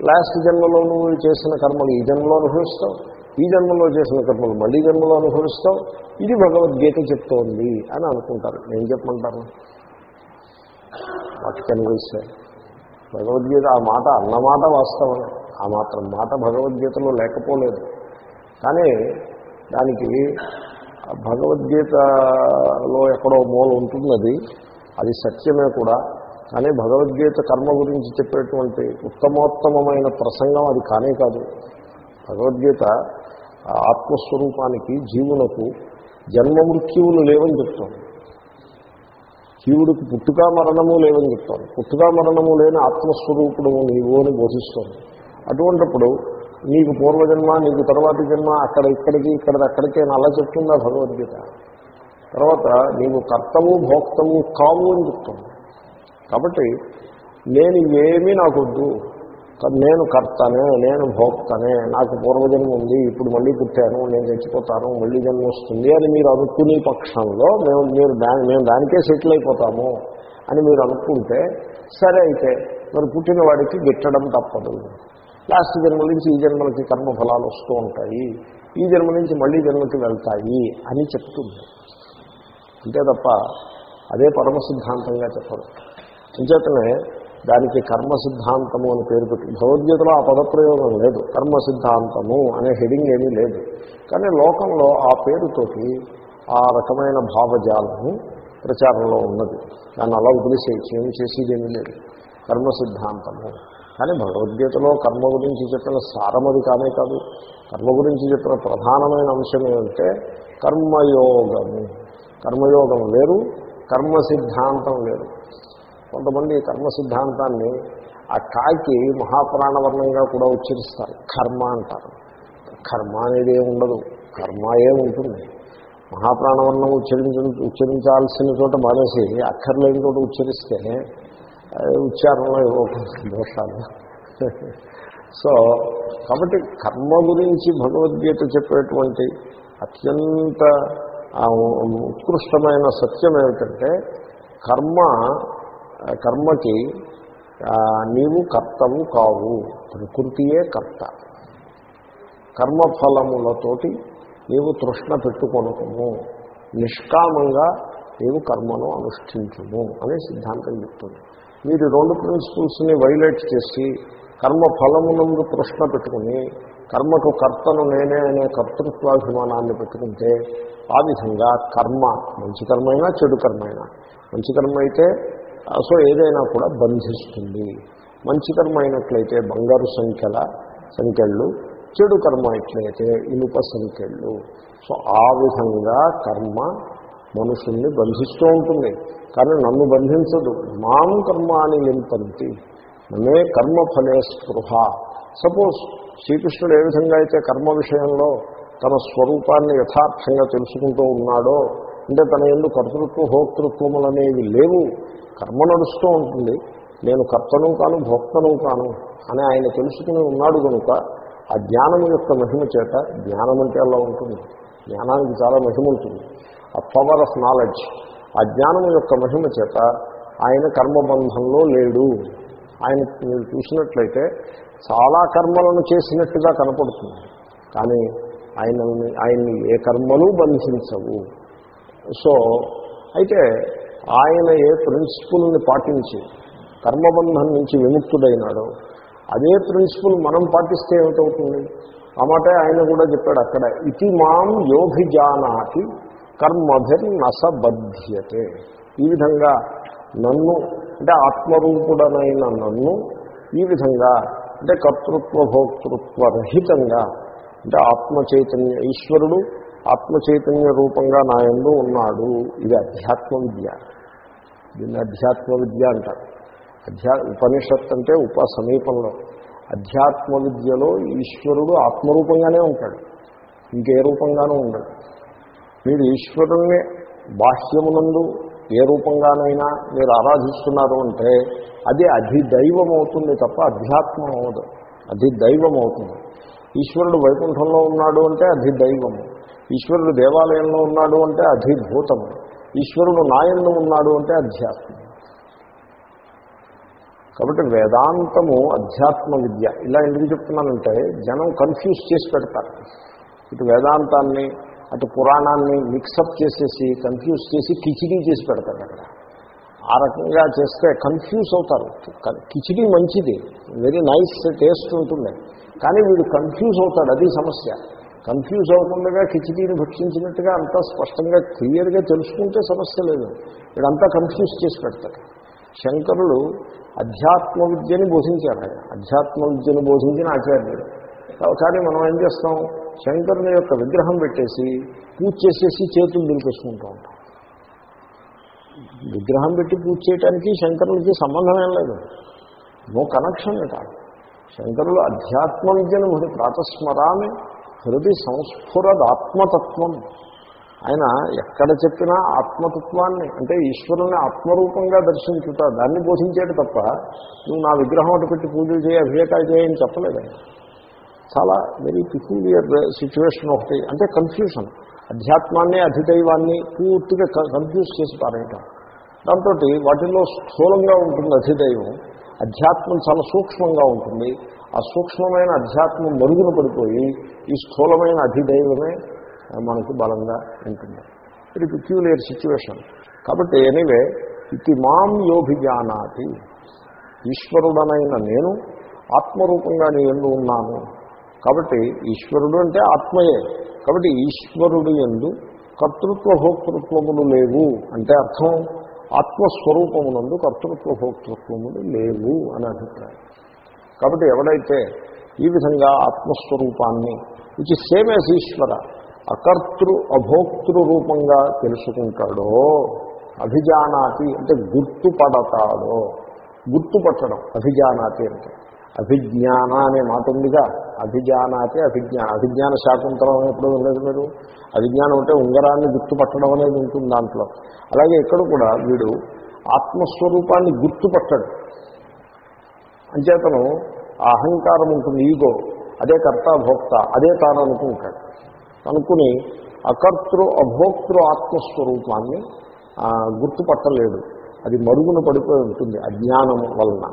లాస్ట్ జన్మలో నువ్వు చేసిన కర్మలు ఈ జన్మలో అనుభవిస్తావు ఈ జన్మలో చేసిన కర్మలు మళ్ళీ జన్మలో అనుభవిస్తావు ఇది భగవద్గీత చెప్తోంది అని అనుకుంటారు. నేను చెప్పమంటాను వాటి కనిపిస్తే భగవద్గీత ఆ మాట అన్నమాట వాస్తవమే. ఆ మాత్రం మాట భగవద్గీతలో లేకపోలేదు. కానీ దానికి భగవద్గీతలో ఎక్కడో మూల ఉంటున్నది. అది అది సత్యమే కూడా. కానీ భగవద్గీత కర్మ గురించి చెప్పేటువంటి ఉత్తమోత్తమైన ప్రసంగం అది కానే కాదు. భగవద్గీత ఆత్మస్వరూపానికి జీవులకు జన్మ మృత్యువులు లేవని చెప్తాం. జీవుడికి పుట్టుక మరణము లేవని చెప్తాను పుట్టుక మరణము లేని ఆత్మస్వరూపుడు నీవు అని బోధిస్తాను అటువంటిప్పుడు నీకు పూర్వజన్మ నీకు తర్వాతి జన్మ అక్కడ ఇక్కడికి ఇక్కడ అక్కడికి అని అలా చెప్తుందా భగవద్గీత? తర్వాత నీవు కర్తవు భోక్తవు కావు అని చెప్తుంది. కాబట్టి నేను ఏమీ నాకొద్దు. నేను కర్తనే నేను భోక్తనే నాకు పూర్వజన్మ ఉంది ఇప్పుడు మళ్ళీ పుట్టాను నేను చచ్చిపోతాను మళ్ళీ జన్మ వస్తుంది అని మీరు అనుకునే పక్షంలో మేము మీరు దాని మేము దానికే సెటిల్ అయిపోతాము అని మీరు అనుకుంటే సరే అయితే మరి పుట్టిన వాడికి గిట్టడం తప్పదు. లాస్ట్ జన్మ నుంచి ఈ జన్మలకి కర్మ ఫలాలు వస్తూ ఉంటాయి ఈ జన్మ నుంచి మళ్ళీ జన్మకి వెళ్తాయి అని చెప్తుంది. అంతే తప్ప అదే పరమ సిద్ధాంతంగా చెప్పరు. అంచేతనే దానికి కర్మ సిద్ధాంతము అని పేరు పెట్టి భగవద్గీతలో ఆ పదప్రయోగం లేదు. కర్మ సిద్ధాంతము అనే హెడింగ్ ఏమీ లేదు. కానీ లోకంలో ఆ పేరుతోటి ఆ రకమైన భావజాలము ప్రచారంలో ఉన్నది. దాన్ని అలా వదిలేసేయచ్చు ఏమి చేసేది ఏమీ లేదు. కర్మ సిద్ధాంతము కానీ భగవద్గీతలో కర్మ గురించి చెప్పిన సారమది కానే కాదు. కర్మ గురించి చెప్పిన ప్రధానమైన అంశం ఏమంటే కర్మయోగము. కర్మయోగం వేరు కర్మ సిద్ధాంతం వేరు. కొంతమంది కర్మ సిద్ధాంతాన్ని ఆ కాకి మహాప్రాణవర్ణంగా కూడా ఉచ్చరిస్తారు. కర్మ అంటారు. కర్మ అనేది ఉండదు. కర్మ ఏముంటుంది మహాప్రాణవర్ణం ఉచ్చరించ ఉచ్చరించాల్సిన చోట మానేసి అక్కర్లేని చోట ఉచ్చరిస్తే ఉచ్చారణలో ఏవో దోషాలు. సో కాబట్టి కర్మ గురించి భగవద్గీత చెప్పేటువంటి అత్యంత ఉత్కృష్టమైన సత్యం ఏమిటంటే కర్మ కర్మకి నీవు కర్తవు కావు. ప్రకృతియే కర్త. కర్మఫలములతోటి నీవు తృష్ణ పెట్టుకొనకము నిష్కామంగా నీవు కర్మను అనుష్ఠించుము అనే సిద్ధాంతం చెప్తుంది. మీరు రెండు ప్రిన్సిపల్స్ని వైలేట్ చేసి కర్మ ఫలమునందు తృష్ణ పెట్టుకుని కర్మకు కర్తను నేనే అనే కర్తృత్వాభిమానాన్ని పెట్టుకుంటే ఆ విధంగా కర్మ మంచి కర్మైనా చెడు కర్మైనా మంచి కర్మ అయితే సో ఏదైనా కూడా బంధిస్తుంది. మంచి కర్మ అయినట్లయితే బంగారు సంఖ్యల సంఖ్యలు చెడు కర్మ అయినట్లయితే ఇనుప సంఖ్యలు. సో ఆ విధంగా కర్మ మనుషుల్ని బంధిస్తూ ఉంటుంది. కానీ నన్ను బంధించదు. మాం కర్మ అని లింపంతి నన్నే కర్మఫలే స్పృహ. సపోజ్ శ్రీకృష్ణుడు ఏ విధంగా అయితే కర్మ విషయంలో తన స్వరూపాన్ని యథార్థంగా తెలుసుకుంటూ ఉన్నాడో అంటే తన ఎందు కర్తృత్వ భోక్తృత్వములు అనేవి లేవు. కర్మ నడుస్తూ ఉంటుంది. నేను కర్తను కాను భోక్తను కాను అని ఆయన తెలుసుకుని ఉన్నాడు కనుక ఆ జ్ఞానం యొక్క మహిమ చేత జ్ఞానం అంటే అలా ఉంటుంది. జ్ఞానానికి చాలా మహిమ ఉంటుంది. ఆ పవర్ ఆఫ్ నాలెడ్జ్ ఆ జ్ఞానం యొక్క మహిమ చేత ఆయన కర్మబంధంలో లేడు. ఆయన మీరు చూసినట్లయితే చాలా కర్మలను చేసినట్టుగా కనపడుతుంది. కానీ ఆయనని ఆయన్ని ఏ కర్మలు బంధించవు. సో అయితే ఆయన ఏ ప్రిన్సిపుల్ని పాటించి కర్మబంధం నుంచి విముక్తుడైనాడో అదే ప్రిన్సిపుల్ మనం పాటిస్తే ఏమిటవుతుంది? ఆ మాట ఆయన కూడా చెప్పాడు అక్కడ ఇతి మాం యోభిజానాతి కర్మభిర్నసబధ్యతే ఈ విధంగా నన్ను అంటే ఆత్మరూపుడనైన నన్ను ఈ విధంగా అంటే కర్తృత్వ భోక్తృత్వ రహితంగా అంటే ఆత్మ చైతన్య ఈశ్వరుడు ఆత్మ చైతన్య రూపంగా నా ఎందు ఉన్నాడు. ఇది అధ్యాత్మ విద్య దీన్ని అధ్యాత్మ విద్య అంటారు. అధ్యా ఉపనిషత్ అంటే ఉప సమీపంలో. అధ్యాత్మ విద్యలో ఈశ్వరుడు ఆత్మరూపంగానే ఉంటాడు. ఇంకే రూపంగానూ ఉండడు. మీరు ఈశ్వరుణ్ణి బాహ్యమునందు ఏ రూపంగానైనా మీరు ఆరాధిస్తున్నారు అంటే అది అధిదైవం అవుతుంది తప్ప అధ్యాత్మం అవదు అధిదైవం అవుతుంది ఈశ్వరుడు వైకుంఠంలో ఉన్నాడు అంటే అధిదైవము. ఈశ్వరుడు దేవాలయంలో ఉన్నాడు అంటే అధిభూతము. ఈశ్వరుడు నాయంలో ఉన్నాడు అంటే అధ్యాత్మం. కాబట్టి వేదాంతము అధ్యాత్మ విద్య. ఇలా ఎందుకు చెప్తున్నానంటే జనం కన్ఫ్యూజ్ చేసి పెడతారు. ఇటు వేదాంతాన్ని అటు పురాణాన్ని మిక్సప్ చేసేసి కన్ఫ్యూజ్ చేసి కిచిడీ చేసి పెడతారు అక్కడ. ఆ రకంగా చేస్తే కన్ఫ్యూజ్ అవుతారు. కిచిడీ మంచిది. వెరీ నైస్ టేస్ట్ ఉంటుంది. కానీ వీడు కన్ఫ్యూజ్ అవుతాడు. అది సమస్య. కన్ఫ్యూజ్ అవ్వకుండా కిచిడీని భక్షించినట్టుగా అంతా స్పష్టంగా క్లియర్గా తెలుసుకుంటే సమస్య లేదు. వీడంతా కన్ఫ్యూజ్ చేసి పెడతారు శంకరులు అధ్యాత్మ విద్యని బోధించారు. ఆయన అధ్యాత్మ విద్యను బోధించిన ఆచార్యుడు కానీ మనం ఏం చేస్తాం? శంకరుని యొక్క విగ్రహం పెట్టేసి పూజ చేసేసి చేతులు దులిపేసుకుంటూ ఉంటాం. విగ్రహం పెట్టి పూజ చేయడానికి శంకరులకి సంబంధం ఏం లేదు. నో కనెక్షన్ ఇట శంకరులు అధ్యాత్మ విద్యను ప్రాతస్మరాన్ని హృది సంస్ఫురదాత్మతత్వం. ఆయన ఎక్కడ చెప్పినా ఆత్మతత్వాన్ని అంటే ఈశ్వరుని ఆత్మరూపంగా దర్శించుట దాన్ని బోధించేది తప్ప నువ్వు నా విగ్రహం అటు పెట్టి పూజలు చేయి అభిషేకాలు చేయని చెప్పలేదు చాలా వెరీ పిక్యులియర్ సిచ్యువేషన్ ఒకటి. అంటే కన్ఫ్యూషన్ అధ్యాత్మాన్ని అధిదైవాన్ని పూర్తిగా కన్ఫ్యూజ్ చేసి పారేయటం. దాంతో వాటిల్లో స్థూలంగా ఉంటుంది అధిదైవం. అధ్యాత్మం చాలా సూక్ష్మంగా ఉంటుంది. ఆ సూక్ష్మమైన అధ్యాత్మం మరుగున పడిపోయి ఈ స్థూలమైన అధిదైవమే మనకు బలంగా ఉంటుంది. ఇది పిక్యులేర్ సిచ్యువేషన్ కాబట్టి ఎనీవే ఇది మాం యోభిజానాతి. ఈశ్వరుడనైన నేను ఆత్మరూపంగా నేను ఉన్నాను. కాబట్టి ఈశ్వరుడు అంటే ఆత్మయే. కాబట్టి ఈశ్వరుడు ఎందు కర్తృత్వ భోక్తృత్వములు లేవు అంటే అర్థం ఆత్మస్వరూపమునందు కర్తృత్వ భోక్తృత్వములు లేవు అని అభిప్రాయం. కాబట్టి ఎవడైతే ఈ విధంగా ఆత్మస్వరూపాన్ని విచ్ సేమ్ యాజ్ ఈశ్వర అకర్తృ అభోక్తృ రూపంగా తెలుసుకుంటాడో అభిజానాతి అంటే గుర్తుపడతాడో గుర్తుపట్టడం అభిజానాతి అంటే. అభిజ్ఞాన అనే మాట ఉందిగా అభిజానాతి అభిజ్ఞాన అభిజ్ఞాన శాకుంతలం ఎప్పుడు ఉండదు మీరు? అభిజ్ఞానం అంటే ఉంగరాన్ని గుర్తుపట్టడం అనేది ఉంటుంది దాంట్లో. అలాగే ఇక్కడ కూడా వీడు ఆత్మస్వరూపాన్ని గుర్తుపట్టడు. అంచేతను ఆ అహంకారం ఉంటుంది ఈగో. అదే కర్త భోక్త. అదే తాను అనుకుంటాడు అనుకుని అకర్తృ అభోక్తృ ఆత్మస్వరూపాన్ని గుర్తుపట్టలేడు అది మరుగున పడిపోయి ఉంటుంది అజ్ఞానం వలన.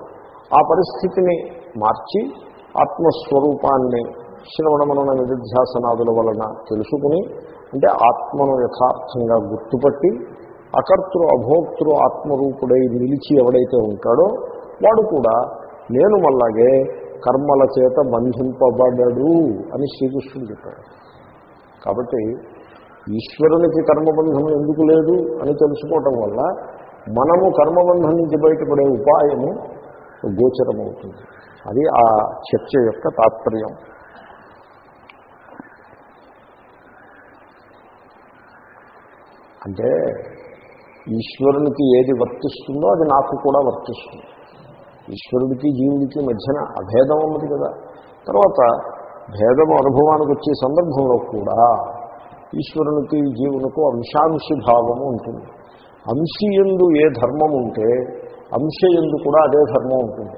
ఆ పరిస్థితిని మార్చి ఆత్మస్వరూపాన్ని శ్రవణమనన నిధిధ్యాసనాదుల వలన తెలుసుకుని అంటే ఆత్మను యథార్థంగా గుర్తుపట్టి అకర్తృ అభోక్తృ ఆత్మరూపుడై నిలిచి ఎవడైతే ఉంటాడో వాడు కూడా నేను మళ్ళాగే కర్మల చేత బంధింపబడడు అని శ్రీకృష్ణుడు చెప్పాడు. కాబట్టి ఈశ్వరునికి కర్మబంధం ఎందుకు లేదు అని తెలుసుకోవటం వల్ల మనము కర్మబంధం నుంచి బయటపడే ఉపాయము గోచరమవుతుంది. అది ఆ చర్చ యొక్క తాత్పర్యం. అంటే ఈశ్వరునికి ఏది వర్తిస్తుందో అది నాకు కూడా వర్తిస్తుంది. ఈశ్వరుడికి జీవుడికి మధ్యన అభేదం ఉన్నది కదా. తర్వాత భేదం అనుభవానికి వచ్చే సందర్భంలో కూడా ఈశ్వరునికి జీవునికి అంశాంశి భావము ఉంటుంది అంశీయందు ఏ ధర్మం ఉంటే అంశయందు కూడా అదే ధర్మం ఉంటుంది.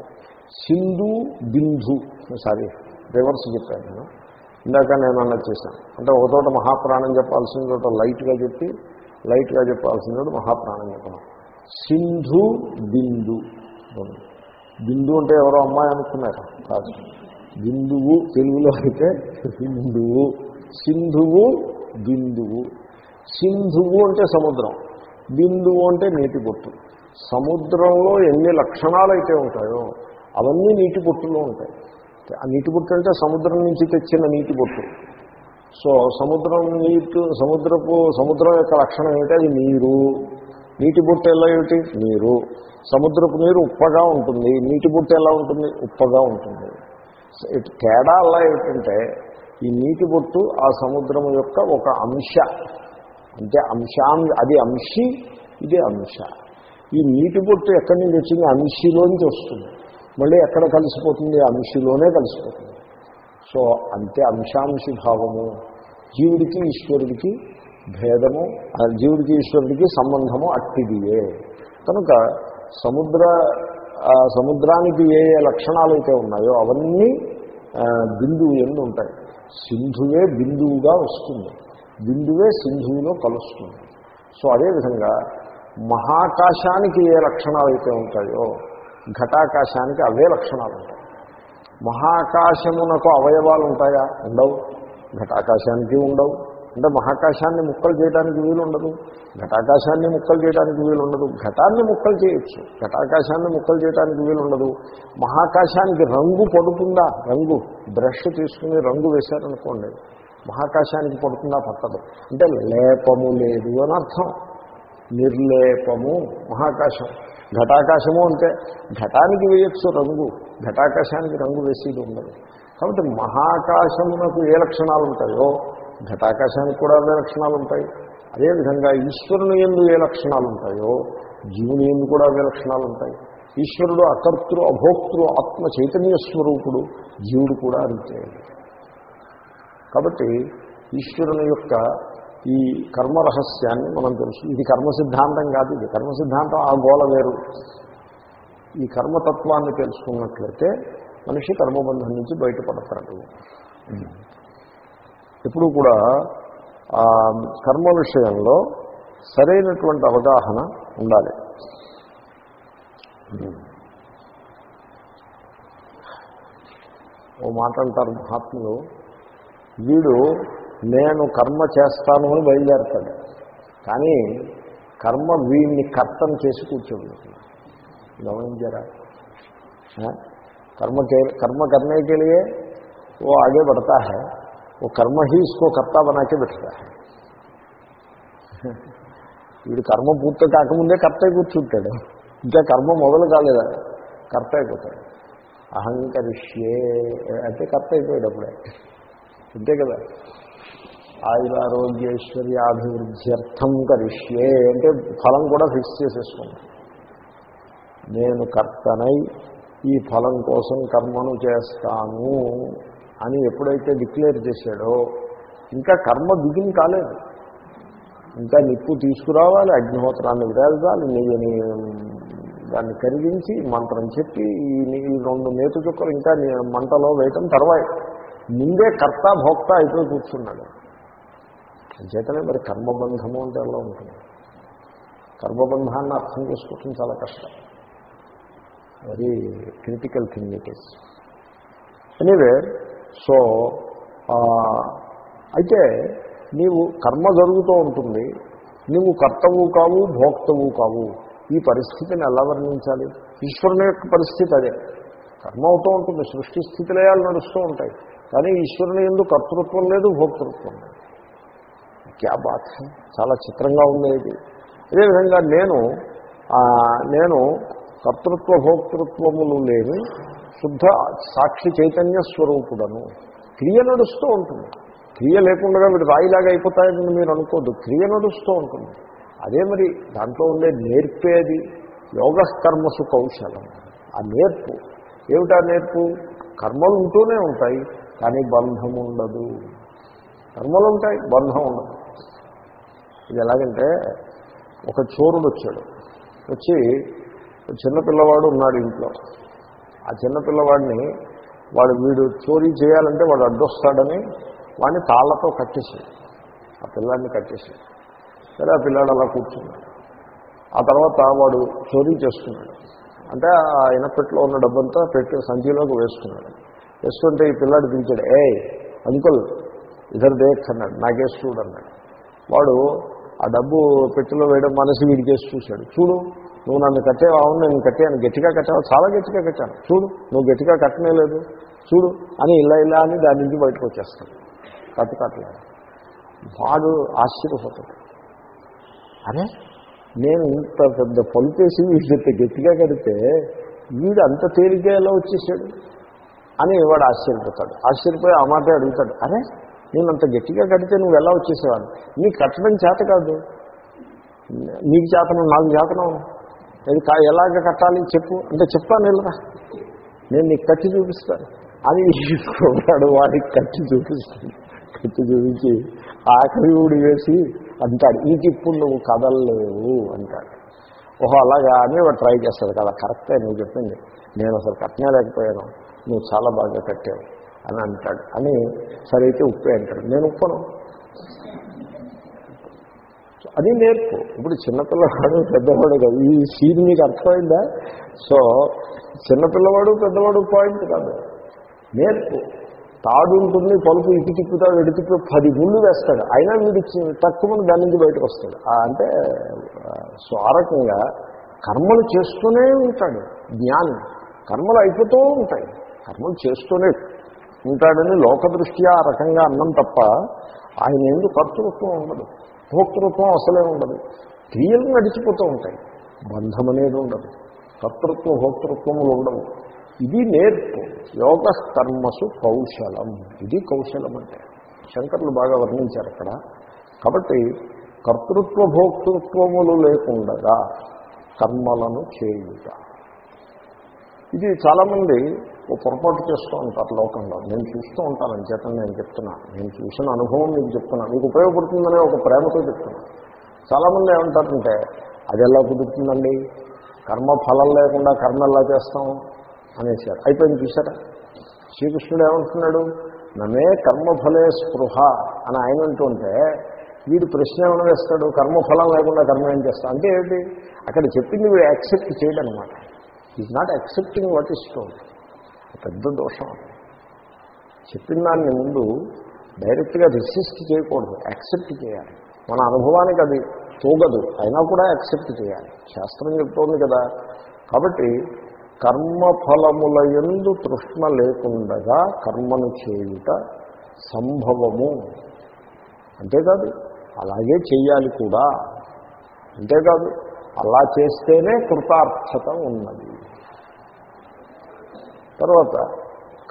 సింధు బిందు సారీ రివర్స్ చెప్పాను నేను. ఇందాక నేను అన్నది చేశాను. అంటే ఒక చోట మహాప్రాణం చెప్పాల్సిన చోట లైట్గా చెప్పి లైట్గా చెప్పాల్సిన చోట మహాప్రాణం చెప్పడం. సింధు బిందు బిందు అంటే ఎవరో అమ్మాయి అనుకున్నారు. కాదు. బిందువు తెలుగులో అయితే బిందువు సింధువు బిందువు సింధువు అంటే సముద్రం బిందువు అంటే నీటి బొట్టు సముద్రంలో ఎన్ని లక్షణాలు అయితే ఉంటాయో అవన్నీ నీటి బొట్టులో ఉంటాయి. ఆ నీటి బొట్టు అంటే సముద్రం నుంచి తెచ్చిన నీటి బొట్టు సో సముద్రం నీటి సముద్రపు సముద్రం యొక్క లక్షణం ఏమిటి? అది నీరు. నీటి బొట్టు ఎలా ఏమిటి? నీరు. సముద్రపు నీరు ఉప్పగా ఉంటుంది. నీటి బొట్టు ఎలా ఉంటుంది? ఉప్పగా ఉంటుంది. తేడా అలా ఏమిటంటే ఈ నీటి బొట్టు ఆ సముద్రం యొక్క ఒక అంశ. అంటే అంశాం అది అంశి ఇది అంశ. ఈ నీటి బొట్టు ఎక్కడి నుంచి వచ్చింది? అంశిలోంచి వస్తుంది. మళ్ళీ ఎక్కడ కలిసిపోతుంది? అంశిలోనే కలిసిపోతుంది. సో అంతే అంశాంశి భావము. జీవుడికి ఈశ్వరుడికి భేదము ఆ జీవుడికి ఈశ్వరుడికి సంబంధము అట్టిదియే కనుక సముద్ర సముద్రానికి ఏ ఏ లక్షణాలు అయితే ఉన్నాయో అవన్నీ బిందువు ఎందు ఉంటాయి. సింధువే బిందువుగా వస్తుంది. బిందువే సింధువులో కలుస్తుంది. సో అదేవిధంగా మహాకాశానికి ఏ లక్షణాలు అయితే ఉంటాయో ఘటాకాశానికి అవే లక్షణాలు ఉంటాయి. మహాకాశమునకు అవయవాలు ఉంటాయా? ఉండవు. ఘటాకాశానికి ఉండవు. అంటే మహాకాశాన్ని ముక్కలు చేయడానికి వీలు ఉండదు. ఘటాకాశాన్ని ముక్కలు చేయడానికి వీలు ఉండదు. ఘటాన్ని ముక్కలు చేయొచ్చు. ఘటాకాశాన్ని ముక్కలు చేయడానికి వీలు ఉండదు. మహాకాశానికి రంగు పడుతుందా? రంగు. బ్రష్ తీసుకుని రంగు వేశారనుకోండి మహాకాశానికి పడుతుందా? పట్టదు. అంటే లేపము లేదు అని అర్థం. నిర్లేపము మహాకాశం. ఘటాకాశము అంటే ఘటానికి వేయచ్చు రంగు. ఘటాకాశానికి రంగు వేసేది ఉండదు. కాబట్టి మహాకాశమునకు ఏ లక్షణాలు ఉంటాయో ఘటాకాశానికి కూడా అవే లక్షణాలు ఉంటాయి. అదేవిధంగా ఈశ్వరుని ఎందు ఏ లక్షణాలు ఉంటాయో జీవుని ఎందు కూడా అవే లక్షణాలు ఉంటాయి. ఈశ్వరుడు అకర్తృ అభోక్తృ ఆత్మ చైతన్య స్వరూపుడు జీవుడు కూడా అంతే కాబట్టి ఈశ్వరుని యొక్క ఈ కర్మ రహస్యాన్ని మనం తెలుసు. ఇది కర్మ సిద్ధాంతం కాదు ఇది కర్మ సిద్ధాంతం ఆ గోళ వేరు. ఈ కర్మతత్వాన్ని తెలుసుకున్నట్లయితే మనిషి కర్మబంధం నుంచి బయటపడతాడు. ఎప్పుడు కూడా ఆ కర్మ విషయంలో సరైనటువంటి అవగాహన ఉండాలి ఓ మాట అంటారు మహాత్ములు వీడు నేను కర్మ చేస్తాను అని బయలుదేరతాడు కానీ కర్మ వీడిని కర్తం చేసి కూర్చోబెడుతుంది గమనించారా ఆ? कर्म के कर्म करने के लिए वो आगे बढ़ता है वो कर्म ही इसको कर्ता बना के बैठता है వీడు కర్మ పూర్తి కాకముందే కర్త కూర్చుంటాడు ఇంకా కర్మ మొదలు కాలేదా కర్త అయిపోతాడు అహంకరిష్యే అంటే కర్త అయిపోయాడు అప్పుడే అంతే కదా ఆయురారోగ్యేశ్వర్యాభివృద్ధ్యర్థం కరిష్యే అంటే ఫలం కూడా ఫిక్స్ చేసేసుకున్నాడు నేను కర్తనై ఈ ఫలం కోసం కర్మను చేస్తాను అని ఎప్పుడైతే డిక్లేర్ చేశాడో ఇంకా కర్మ బిగిన్ కాలేదు. ఇంకా నిప్పు తీసుకురావాలి అగ్నిహోత్రాన్ని విరాల్చాలి నెయ్యిని దాన్ని కరిగించి మంత్రం చెప్పి ఈ ఈ రెండు నేతు చుక్కలు ఇంకా మంటలో వేయటం తర్వాత ముందే కర్త భోక్త అయిపోయి కూర్చున్నాడు. అంచేతనే మరి కర్మబంధము అంటే ఎలా ఉంటుంది? కర్మబంధాన్ని అర్థం చేసుకోవటం చాలా కష్టం. Very critical thing it is anyway so అయితే నీవు కర్మ జరుగుతూ ఉంటుంది. నువ్వు కర్తవు కావు భోక్తవు కావు. ఈ పరిస్థితిని ఎలా వర్ణించాలి? ఈశ్వరుని యొక్క పరిస్థితి అదే. కర్మ అవుతూ ఉంటుంది. సృష్టి స్థితిలయాలు నడుస్తూ ఉంటాయి. కానీ ఈశ్వరుని ఎందుకు కర్తృత్వం లేదు భోక్తృత్వం లేదు. క్యా బాత్? చాలా చిత్రంగా ఉండేది అదేవిధంగా నేను నేను కర్తృత్వ భోక్తృత్వములు లేని శుద్ధ సాక్షి చైతన్య స్వరూపుడను. క్రియ నడుస్తూ ఉంటుంది. క్రియ లేకుండా వీడు రాయిలాగా అయిపోతాయని మీరు అనుకోద్దు. క్రియ నడుస్తూ ఉంటుంది. అదే మరి దాంట్లో ఉండే నేర్పేది యోగ కర్మసు కౌశలం. ఆ నేర్పు. ఏమిటా నేర్పు? కర్మలు ఉంటూనే ఉంటాయి కానీ బంధం ఉండదు. కర్మలు ఉంటాయి బంధం ఉండదు. ఇది ఎలాగంటే ఒక చోరుడు వచ్చాడు వచ్చి చిన్నపిల్లవాడు ఉన్నాడు ఇంట్లో. ఆ చిన్నపిల్లవాడిని వాడు వీడు చోరీ చేయాలంటే వాడు అడ్డొస్తాడని వాడిని తాళ్ళతో కట్టేసాడు ఆ పిల్లాడిని కట్టేసాడు సరే ఆ పిల్లాడు అలా కూర్చున్నాడు. ఆ తర్వాత వాడు చోరీ చేస్తున్నాడు. అంటే ఆ ఇనపెట్లో ఉన్న డబ్బంతా పెట్టి సంచిలోకి వేసుకున్నాడు. వేసుకుంటే ఈ పిల్లాడు పిలిచాడు ఏ అంకుల్ ఇద్దరు దేక్స్ అన్నాడు. నాకేసి చూడు అన్నాడు. వాడు ఆ డబ్బు పెట్టెలో వేయడం మనసు వీడికేసి చూశాడు. చూడు నువ్వు నన్ను కట్టేవా? అవును నేను కట్టాను. గట్టిగా కట్టావు? చాలా గట్టిగా కట్టాను. చూడు నువ్వు గట్టిగా కట్టనే లేదు. చూడు అని ఇలా ఇలా అని దాని నుంచి బయటకు వచ్చేస్తాడు కట్టు కట్టలేదు. వాడు ఆశ్చర్యపోతాడు. అరే నేను ఇంత పెద్ద పలుపేసి వీడు ఇంత గట్టిగా కడితే వీడు అంత తేలిగ్గా ఎలా వచ్చేసాడు? అని వాడు ఆశ్చర్యపోతాడు. ఆశ్చర్యపోయి ఆ మాట అడుగుతాడు. అరే నేను అంత గట్టిగా కడితే నువ్వు ఎలా వచ్చేసేవాడు నీకు కట్టడం చేత కాదు. నీకు చేతనం నాకు చేతనం. అది కా ఎలాగ కట్టాలి చెప్పు. అంటే చెప్తాను వెళ్ళరా నేను నీకు కట్టి చూపిస్తాను. అని వాడు వాడికి కట్టి చూపిస్తాను కట్టి చూపించి ఆఖరి ఊడి వేసి అంటాడు ఇంక ఇప్పుడు నువ్వు కదలలేవు అంటాడు. ఓహో అలాగా అని వాడు ట్రై చేస్తాడు. కదా కరెక్టే నువ్వు చెప్పింది. నేను అసలు కట్టనే లేకపోయాను నువ్వు చాలా బాగా కట్టావు అని అంటాడు. అని సరే అయితే ఉప్పే అంటాడు. నేను ఉప్పను. అది నేర్పు. ఇప్పుడు చిన్నపిల్లవాడు పెద్దవాడు కాదు. ఈ సీన్ మీకు అర్థమైందా? సో చిన్నపిల్లవాడు పెద్దవాడు పాయింట్ కాదు. నేర్పు. తాడు ఉంటుంది పలుపు ఇటు తిప్పుతాడు ఎటు తిప్పు పది గుళ్ళు వేస్తాడు. అయినా వీడు తక్కువ దాని నుంచి బయటకు వస్తాడు. అంటే స్వారకంగా సో ఆ రకంగా కర్మలు చేస్తూనే ఉంటాడు. జ్ఞాని. కర్మలు అయిపోతూ ఉంటాయి. కర్మలు చేస్తూనే ఉంటాడని లోకదృష్ట్యా ఆ రకంగా అన్నం తప్ప ఆయన ఎందుకు కర్తృత్వం ఉండదు. భోక్తృత్వం అసలే ఉండదు. క్రియలు నడిచిపోతూ ఉంటాయి. బంధం అనేది ఉండదు. కర్తృత్వ భోక్తృత్వములు ఉండవు. ఇది నేర్పు. యోగ కర్మసు కౌశలం. ఇది కౌశలం అంటే. శంకర్లు బాగా వర్ణించారు అక్కడ. కాబట్టి కర్తృత్వ భోక్తృత్వములు లేకుండగా కర్మలను చేయుట. ఇది చాలామంది ఓ పొరపాటు చేస్తూ ఉంటారు లోకంలో. నేను చూస్తూ ఉంటాను అంచేత నేను చెప్తున్నా. నేను చూసిన అనుభవం మీకు చెప్తున్నా. మీకు ఉపయోగపడుతుందనే ఒక ప్రేమతో చెప్తున్నా. చాలామంది ఏమంటారంటే అది ఎలా కుదురుతుందండి? కర్మ ఫలం లేకుండా కర్మ ఎలా చేస్తాం? అనేసారు అయిపోయింది చూసారా శ్రీకృష్ణుడు ఏమంటున్నాడు? నమే కర్మఫలే స్పృహ అని ఆయన అంటుంటే వీడు ప్రశ్న ఏమైనా వేస్తాడు? కర్మఫలం లేకుండా కర్మ ఏం చేస్తా? అంటే ఏంటి? అక్కడ చెప్పింది వీడు యాక్సెప్ట్ చేయడం అనమాట is not accepting what is told పెద్ద దోషం. చెప్పిన దాన్ని ముందు డైరెక్ట్గా రిసిస్ట్ చేయకూడదు యాక్సెప్ట్ చేయాలి. మన అనుభవానికి అది తూగదు అయినా కూడా యాక్సెప్ట్ చేయాలి. శాస్త్రం చెప్తోంది కదా. కాబట్టి కర్మఫలముల ఎందు తృష్ణ లేకుండగా కర్మను చేయుట సంభవము. అంతేకాదు అలాగే చెయ్యాలి కూడా. అంతేకాదు అలా చేస్తేనే కృతార్థత ఉన్నది. తర్వాత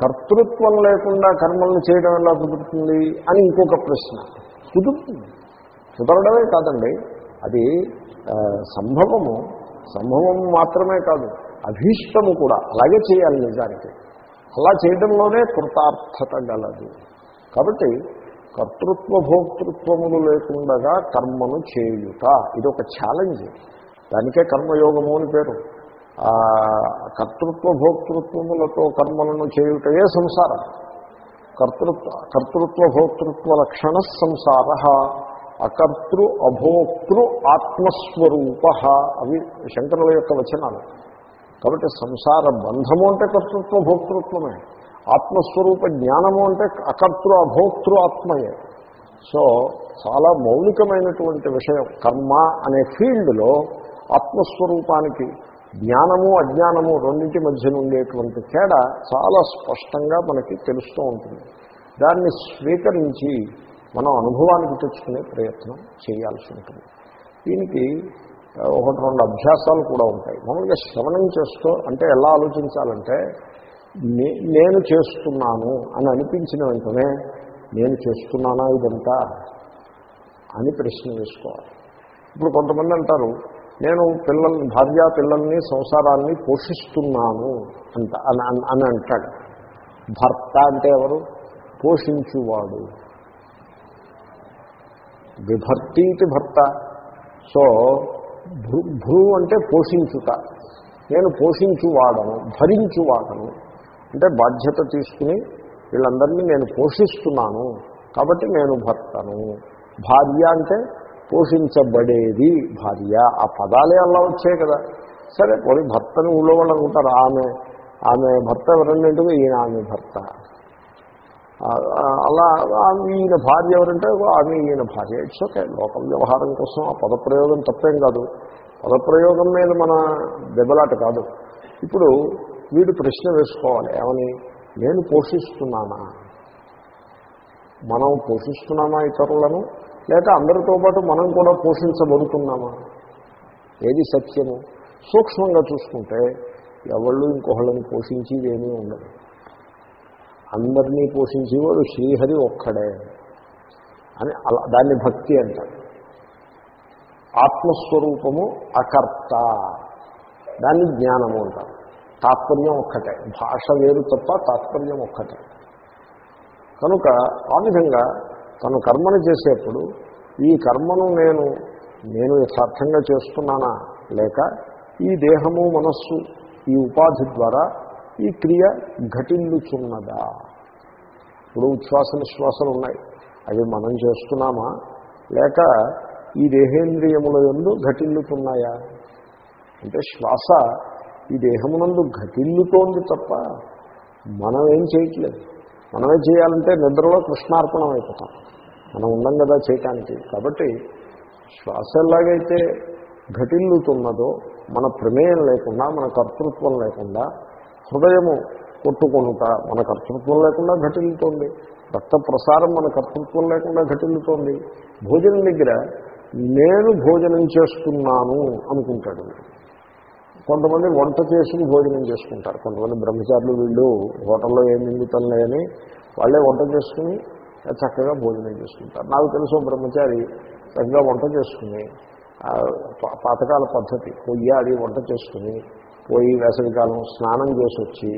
కర్తృత్వం లేకుండా కర్మలను చేయడం ఎలా కుదురుతుంది అని ఇంకొక ప్రశ్న. కుదురుతుంది. కుదరడమే కాదండి. అది సంభవము. సంభవము మాత్రమే కాదు. అభీష్టము కూడా. అలాగే చేయాలి నిజానికి. అలా చేయడంలోనే కృతార్థత గలదు. కాబట్టి కర్తృత్వ భోక్తృత్వములు లేకుండగా కర్మను చేయుట. ఇది ఒక ఛాలెంజ్ దానికే కర్మయోగము అని పేరు. కర్తృత్వ భోక్తృత్వములతో కర్మలను చేయుటయే సంసారం. కర్తృత్వ కర్తృత్వ భోక్తృత్వ లక్షణ సంసార అకర్తృ అభోక్తృ ఆత్మస్వరూప అవి శంకరుల యొక్క వచనాలు. కాబట్టి సంసార బంధము అంటే కర్తృత్వ భోక్తృత్వమే ఆత్మస్వరూప జ్ఞానము అంటే అకర్తృ అభోక్తృ ఆత్మయే. సో చాలా మౌలికమైనటువంటి విషయం. కర్మ అనే ఫీల్డ్లో ఆత్మస్వరూపానికి జ్ఞానము అజ్ఞానము రెండింటి మధ్య ఉండేటువంటి తేడా చాలా స్పష్టంగా మనకి తెలుస్తూ ఉంటుంది. దాన్ని స్వీకరించి మనం అనుభవానికి తెచ్చుకునే ప్రయత్నం చేయాల్సి ఉంటుంది. దీనికి ఒకటి రెండు అభ్యాసాలు కూడా ఉంటాయి. మామూలుగా శ్రవణం చేస్తూ అంటే ఎలా ఆలోచించాలంటే నేను చేస్తున్నాను అని అనిపించిన వెంటనే నేను చేస్తున్నానా ఇదంతా అని ప్రశ్న వేసుకోవాలి. ఇప్పుడు కొంతమంది అంటారు నేను పిల్లల్ని భార్య పిల్లల్ని సంసారాన్ని పోషిస్తున్నాను అంట అని అని- అంటాడు. భర్త అంటే ఎవరు? పోషించువాడు. విభర్తీతి భర్త. సో భృ భ్రూ అంటే పోషించుట. నేను పోషించువాడను భరించువాడను. అంటే బాధ్యత తీసుకుని వీళ్ళందరినీ నేను పోషిస్తున్నాను. కాబట్టి నేను భర్తను. భార్య అంటే పోషించబడేది భార్య. ఆ పదాలే అలా వచ్చాయి కదా. సరే పోనీ భర్తని ఊళ్ళో వాళ్ళు అనుకుంటారు ఆమె ఆమె భర్త ఎవరంటే ఈయన ఆమె భర్త. అలా ఈయన భార్య ఎవరంటే ఆమె ఈయన భార్య. ఇట్స్ ఓకే లోక వ్యవహారం కోసం ఆ పదప్రయోగం తప్పేం కాదు. పదప్రయోగం మీద మన దెబ్బలాట కాదు. ఇప్పుడు వీడు ప్రశ్న వేసుకోవాలి ఏమని? నేను పోషిస్తున్నానా? మనం పోషిస్తున్నామా ఇతరులను? లేక అందరితో పాటు మనం కూడా పోషించబడుతున్నామా? ఏది సత్యము? సూక్ష్మంగా చూసుకుంటే ఎవళ్ళు ఇంకొకళ్ళని పోషించేది ఏమీ ఉండదు. అందరినీ పోషించేవాడు శ్రీహరి ఒక్కడే అని అలా దాన్ని భక్తి అంటారు. ఆత్మస్వరూపము అకర్త. దాన్ని జ్ఞానము అంటారు. తాత్పర్యం ఒక్కటే. భాష వేరు తప్ప తాత్పర్యం ఒక్కటే. కనుక ఆ విధంగా తను కర్మను చేసేప్పుడు ఈ కర్మను నేను నేను యథార్థంగా చేస్తున్నానా లేక ఈ దేహము మనస్సు ఈ ఉపాధి ద్వారా ఈ క్రియ ఘటిల్లుచున్నదా? ఇప్పుడు ఉచ్ఛ్వాస నిశ్వాసలు ఉన్నాయి. అవి మనం చేస్తున్నామా? లేక ఈ దేహేంద్రియముల ఎందు ఘటిల్లుతున్నాయా? అంటే శ్వాస ఈ దేహమునందు ఘటిల్లుతోంది తప్ప మనం ఏం చేయట్లేదు. మనమే చేయాలంటే నిద్రలో కృష్ణార్పణం అయిపోతాం. మనం ఉండం కదా చేయటానికి. కాబట్టి శ్వాస ఎలాగైతే ఘటిల్లుతున్నదో మన ప్రమేయం లేకుండా మన కర్తృత్వం లేకుండా హృదయము కొట్టుకొనుట మన కర్తృత్వం లేకుండా ఘటిల్లుతోంది. రక్త ప్రసారం మన కర్తృత్వం లేకుండా ఘటిల్లుతోంది. భోజనం దగ్గర నేను భోజనం చేస్తున్నాను అనుకుంటాడు కొంతమంది వంట చేసుకుని భోజనం చేసుకుంటారు. కొంతమంది బ్రహ్మచారులు వీళ్ళు హోటల్లో ఏం నిందితం లేని వాళ్ళే వంట చేసుకుని చక్కగా భోజనం చేసుకుంటారు. నాకు తెలుసు బ్రహ్మచారి చక్కగా వంట చేసుకుని పాతకాల పద్ధతి. పొయ్యి అది వంట చేసుకుని పోయి వేసవికాలం స్నానం చేసి వచ్చి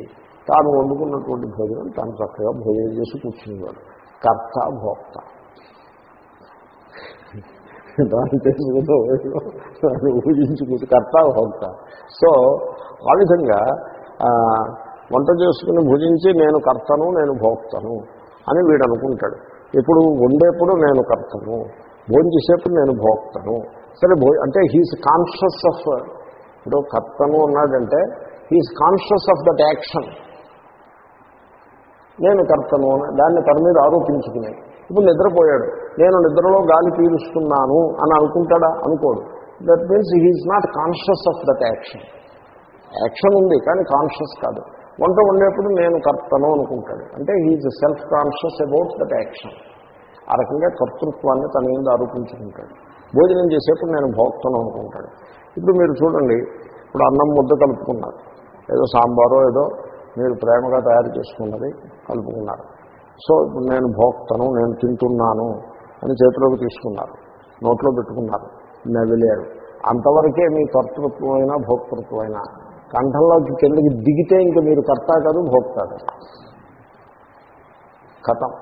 తాను వండుకున్నటువంటి భోజనం తాను చక్కగా భోజనం చేసి కూర్చునేవాడు. కర్త భోక్త. దాన్ని తెలుసుకుంటూ దాన్ని ఊహించుకుంటూ కర్త భోక్త సో ఆ విధంగా వంట చేసుకుని భుజించి నేను కర్తను నేను భోక్తను అని వీడు అనుకుంటాడు ఇప్పుడు వండేప్పుడు నేను కర్తను భోజనం చేసేప్పుడు నేను భోక్తను. సరే భో అంటే హీస్ కాన్షియస్ ఆఫ్ ఇప్పుడు కర్తను అన్నాడంటే he's conscious of that action నేను కర్తను అని దాన్ని తన మీద ఆరోపించుకున్నాయి. ఇప్పుడు నిద్రపోయాడు. నేను నిద్రలో గాలి పీలుస్తున్నాను అని అనుకుంటాడా? అనుకోడు. That means he is not conscious of that action action ఉంది కానీ కాన్షియస్ కాదు. వంట వండేప్పుడు నేను కర్తను అనుకుంటాడు. అంటే he is self conscious about that action ఆ రకంగా కర్తృత్వాన్ని తన మీద ఆరోపించుకుంటాడు. భోజనం చేసేప్పుడు నేను భోక్తను అనుకుంటాడు. ఇప్పుడు మీరు చూడండి ఇప్పుడు అన్నం ముద్ద కలుపుకున్నారు. ఏదో సాంబారో ఏదో మీరు ప్రేమగా తయారు చేసుకున్నది కలుపుకున్నారు. సో ఇప్పుడు నేను భోక్తను నేను తింటున్నాను అని చేతిలోకి తీసుకున్నారు. నోట్లో పెట్టుకున్నారు. నవిలేరు అంతవరకే మీ కర్తృత్వమైనా భోక్తృత్వమైనా. కంఠంలోకి కిందకి దిగితే ఇంక మీరు కర్త కాదు భోక్త కథం.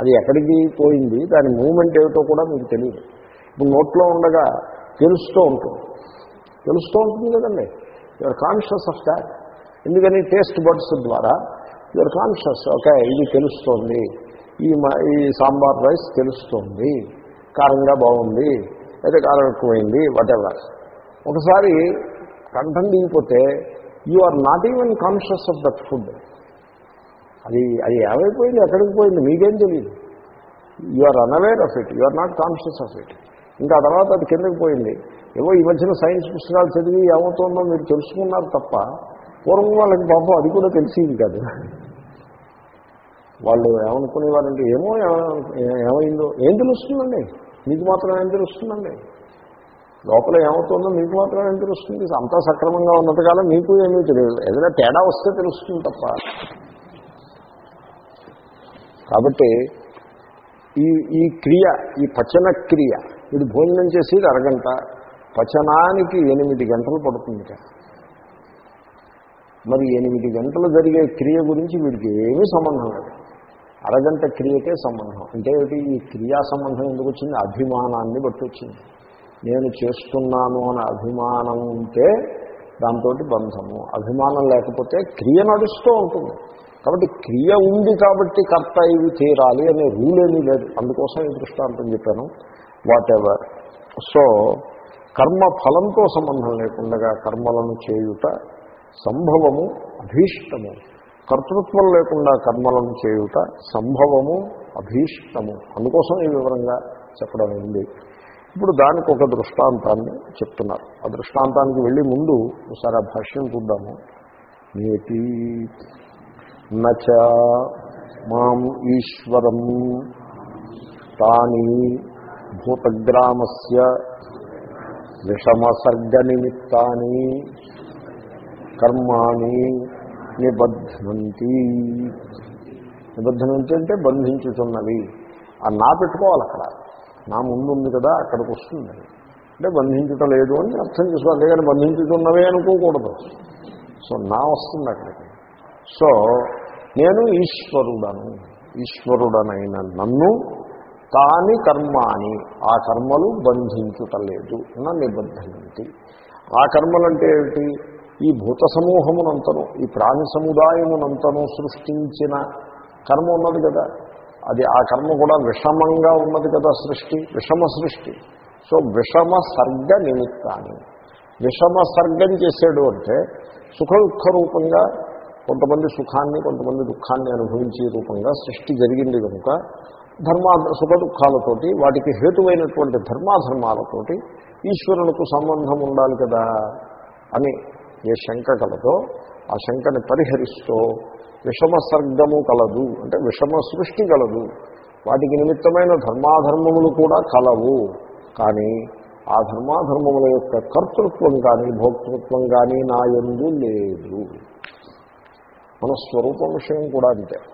అది ఎక్కడికి పోయింది దాని మూమెంట్ ఏమిటో కూడా మీకు తెలియదు. ఇప్పుడు నోట్లో ఉండగా తెలుస్తూ ఉంటుంది. తెలుస్తూ ఉంటుంది కదండి. యువర్ కాన్షియస్ ఆఫ్ దాట్ ఎందుకని టేస్ట్ బడ్స్ ద్వారా యువర్ కాన్షియస్ ఓకే ఇది తెలుస్తోంది. ఈ ఈ సాంబార్ రైస్ తెలుస్తోంది. కారంగా బాగుంది. అయితే కారం ఎక్కువైంది. వాటెవర్ ఒకసారి కంఠం దిగిపోతే you are not even conscious of that food అది అది ఏమైపోయింది? ఎక్కడికి పోయింది? మీకేం తెలియదు you are unaware of it you are not conscious of it ఇంకా తర్వాత అది కిందకి పోయింది. ఏవో ఈ మధ్యన సైన్స్ పుస్తకాలు చదివి ఏమవుతుందో మీరు తెలుసుకున్నారు తప్ప పూర్వం వాళ్ళకి పాపం అది కూడా తెలిసింది కాదు. వాళ్ళు ఏమనుకునేవారంటే ఏమో ఏమైందో? ఏం తెలుస్తుందండి? మీకు మాత్రం ఏం తెలుస్తుందండి? లోపల ఏమవుతుందో మీకు మాత్రం ఏం తెలుస్తుంది? అంతా సక్రమంగా ఉన్నంతకాలం మీకు ఏమీ తెలియదు. ఏదైనా తేడా వస్తే తెలుస్తుంది తప్ప. కాబట్టి ఈ ఈ క్రియ ఈ పచన క్రియ ఇది భోజనం చేసేది అరగంట పచనానికి ఎనిమిది గంటలు పడుతుంది కదా మరి ఎనిమిది గంటలు జరిగే క్రియ గురించి వీడికి ఏమీ సంబంధం లేదు. అరగంట క్రియకే సంబంధం. అంటే ఈ క్రియా సంబంధం ఎందుకు వచ్చింది? అభిమానాన్ని బట్టి వచ్చింది. నేను చేస్తున్నాను అనే అభిమానం ఉంటే దాంతో బంధము. అభిమానం లేకపోతే క్రియ నడుస్తూ ఉంటుంది. కాబట్టి క్రియ ఉంది కాబట్టి కర్త ఇవి తీరాలి అనే రూల్ ఏమీ లేదు. అందుకోసం ఈ దృష్టాంతం చెప్పాను. వాట్ ఎవర్ సో కర్మ ఫలంతో సంబంధం లేకుండా కర్మలను చేయుట సంభవము అభీష్టము. కర్తృత్వం లేకుండా కర్మలను చేయుట సంభవము అభీష్టము. అందుకోసం ఈ వివరంగా చెప్పడం ఉంది. ఇప్పుడు దానికి ఒక దృష్టాంతాన్ని చెప్తున్నారు. ఆ దృష్టాంతానికి వెళ్ళి ముందు ఒకసారి ఆ భాష్యం చూద్దాము. నేతి నచ మాం ఈశ్వరం తాని భూతగ్రామస్య విషమసర్గ నిమిత్తాన్ని కర్మాణి నిబద్ధంతి నిబద్ధనంతి అంటే బంధించుతున్నవి. ఆ నా పెట్టుకోవాలి అక్కడ. నా ముందు ఉంది కదా అక్కడికి వస్తుంది. అంటే బంధించుట లేదు అని అర్థం చేసుకోవాలి అంతేగాని బంధించుతున్నవే అనుకోకూడదు. సో నా వస్తుంది అక్కడికి. సో నేను ఈశ్వరుడను. ఈశ్వరుడనైన నన్ను తాని కర్మాని ఆ కర్మలు బంధించుటలేదు నా నిబద్ధనంతి ఆ కర్మలంటే ఏమిటి? ఈ భూత సమూహమునంతను ఈ ప్రాణి సముదాయమునంతను సృష్టించిన కర్మ ఉన్నది కదా. అది ఆ కర్మ కూడా విషమంగా ఉన్నది కదా సృష్టి విషమ సృష్టి. సో విషమ సర్గ నిమిత్తాన్ని. విషమ సర్గం చేశాడు అంటే సుఖ దుఃఖ రూపంగా కొంతమంది సుఖాన్ని కొంతమంది దుఃఖాన్ని అనుభవించే రూపంగా సృష్టి జరిగింది కనుక ధర్మా సుఖ దుఃఖాలతోటి వాటికి హేతువైనటువంటి ధర్మాధర్మాలతోటి ఈశ్వరులకు సంబంధం ఉండాలి కదా అని ఏ శంక కలదో ఆ శంకని పరిహరిస్తూ విషమ సర్గము కలదు అంటే విషమ సృష్టి కలదు. వాటికి నిమిత్తమైన ధర్మాధర్మములు కూడా కలవు. కానీ ఆ ధర్మాధర్మముల యొక్క కర్తృత్వం కానీ భోక్తృత్వం కానీ నా ఎందు లేదు. మన స్వరూపం విషయం కూడా అంతే.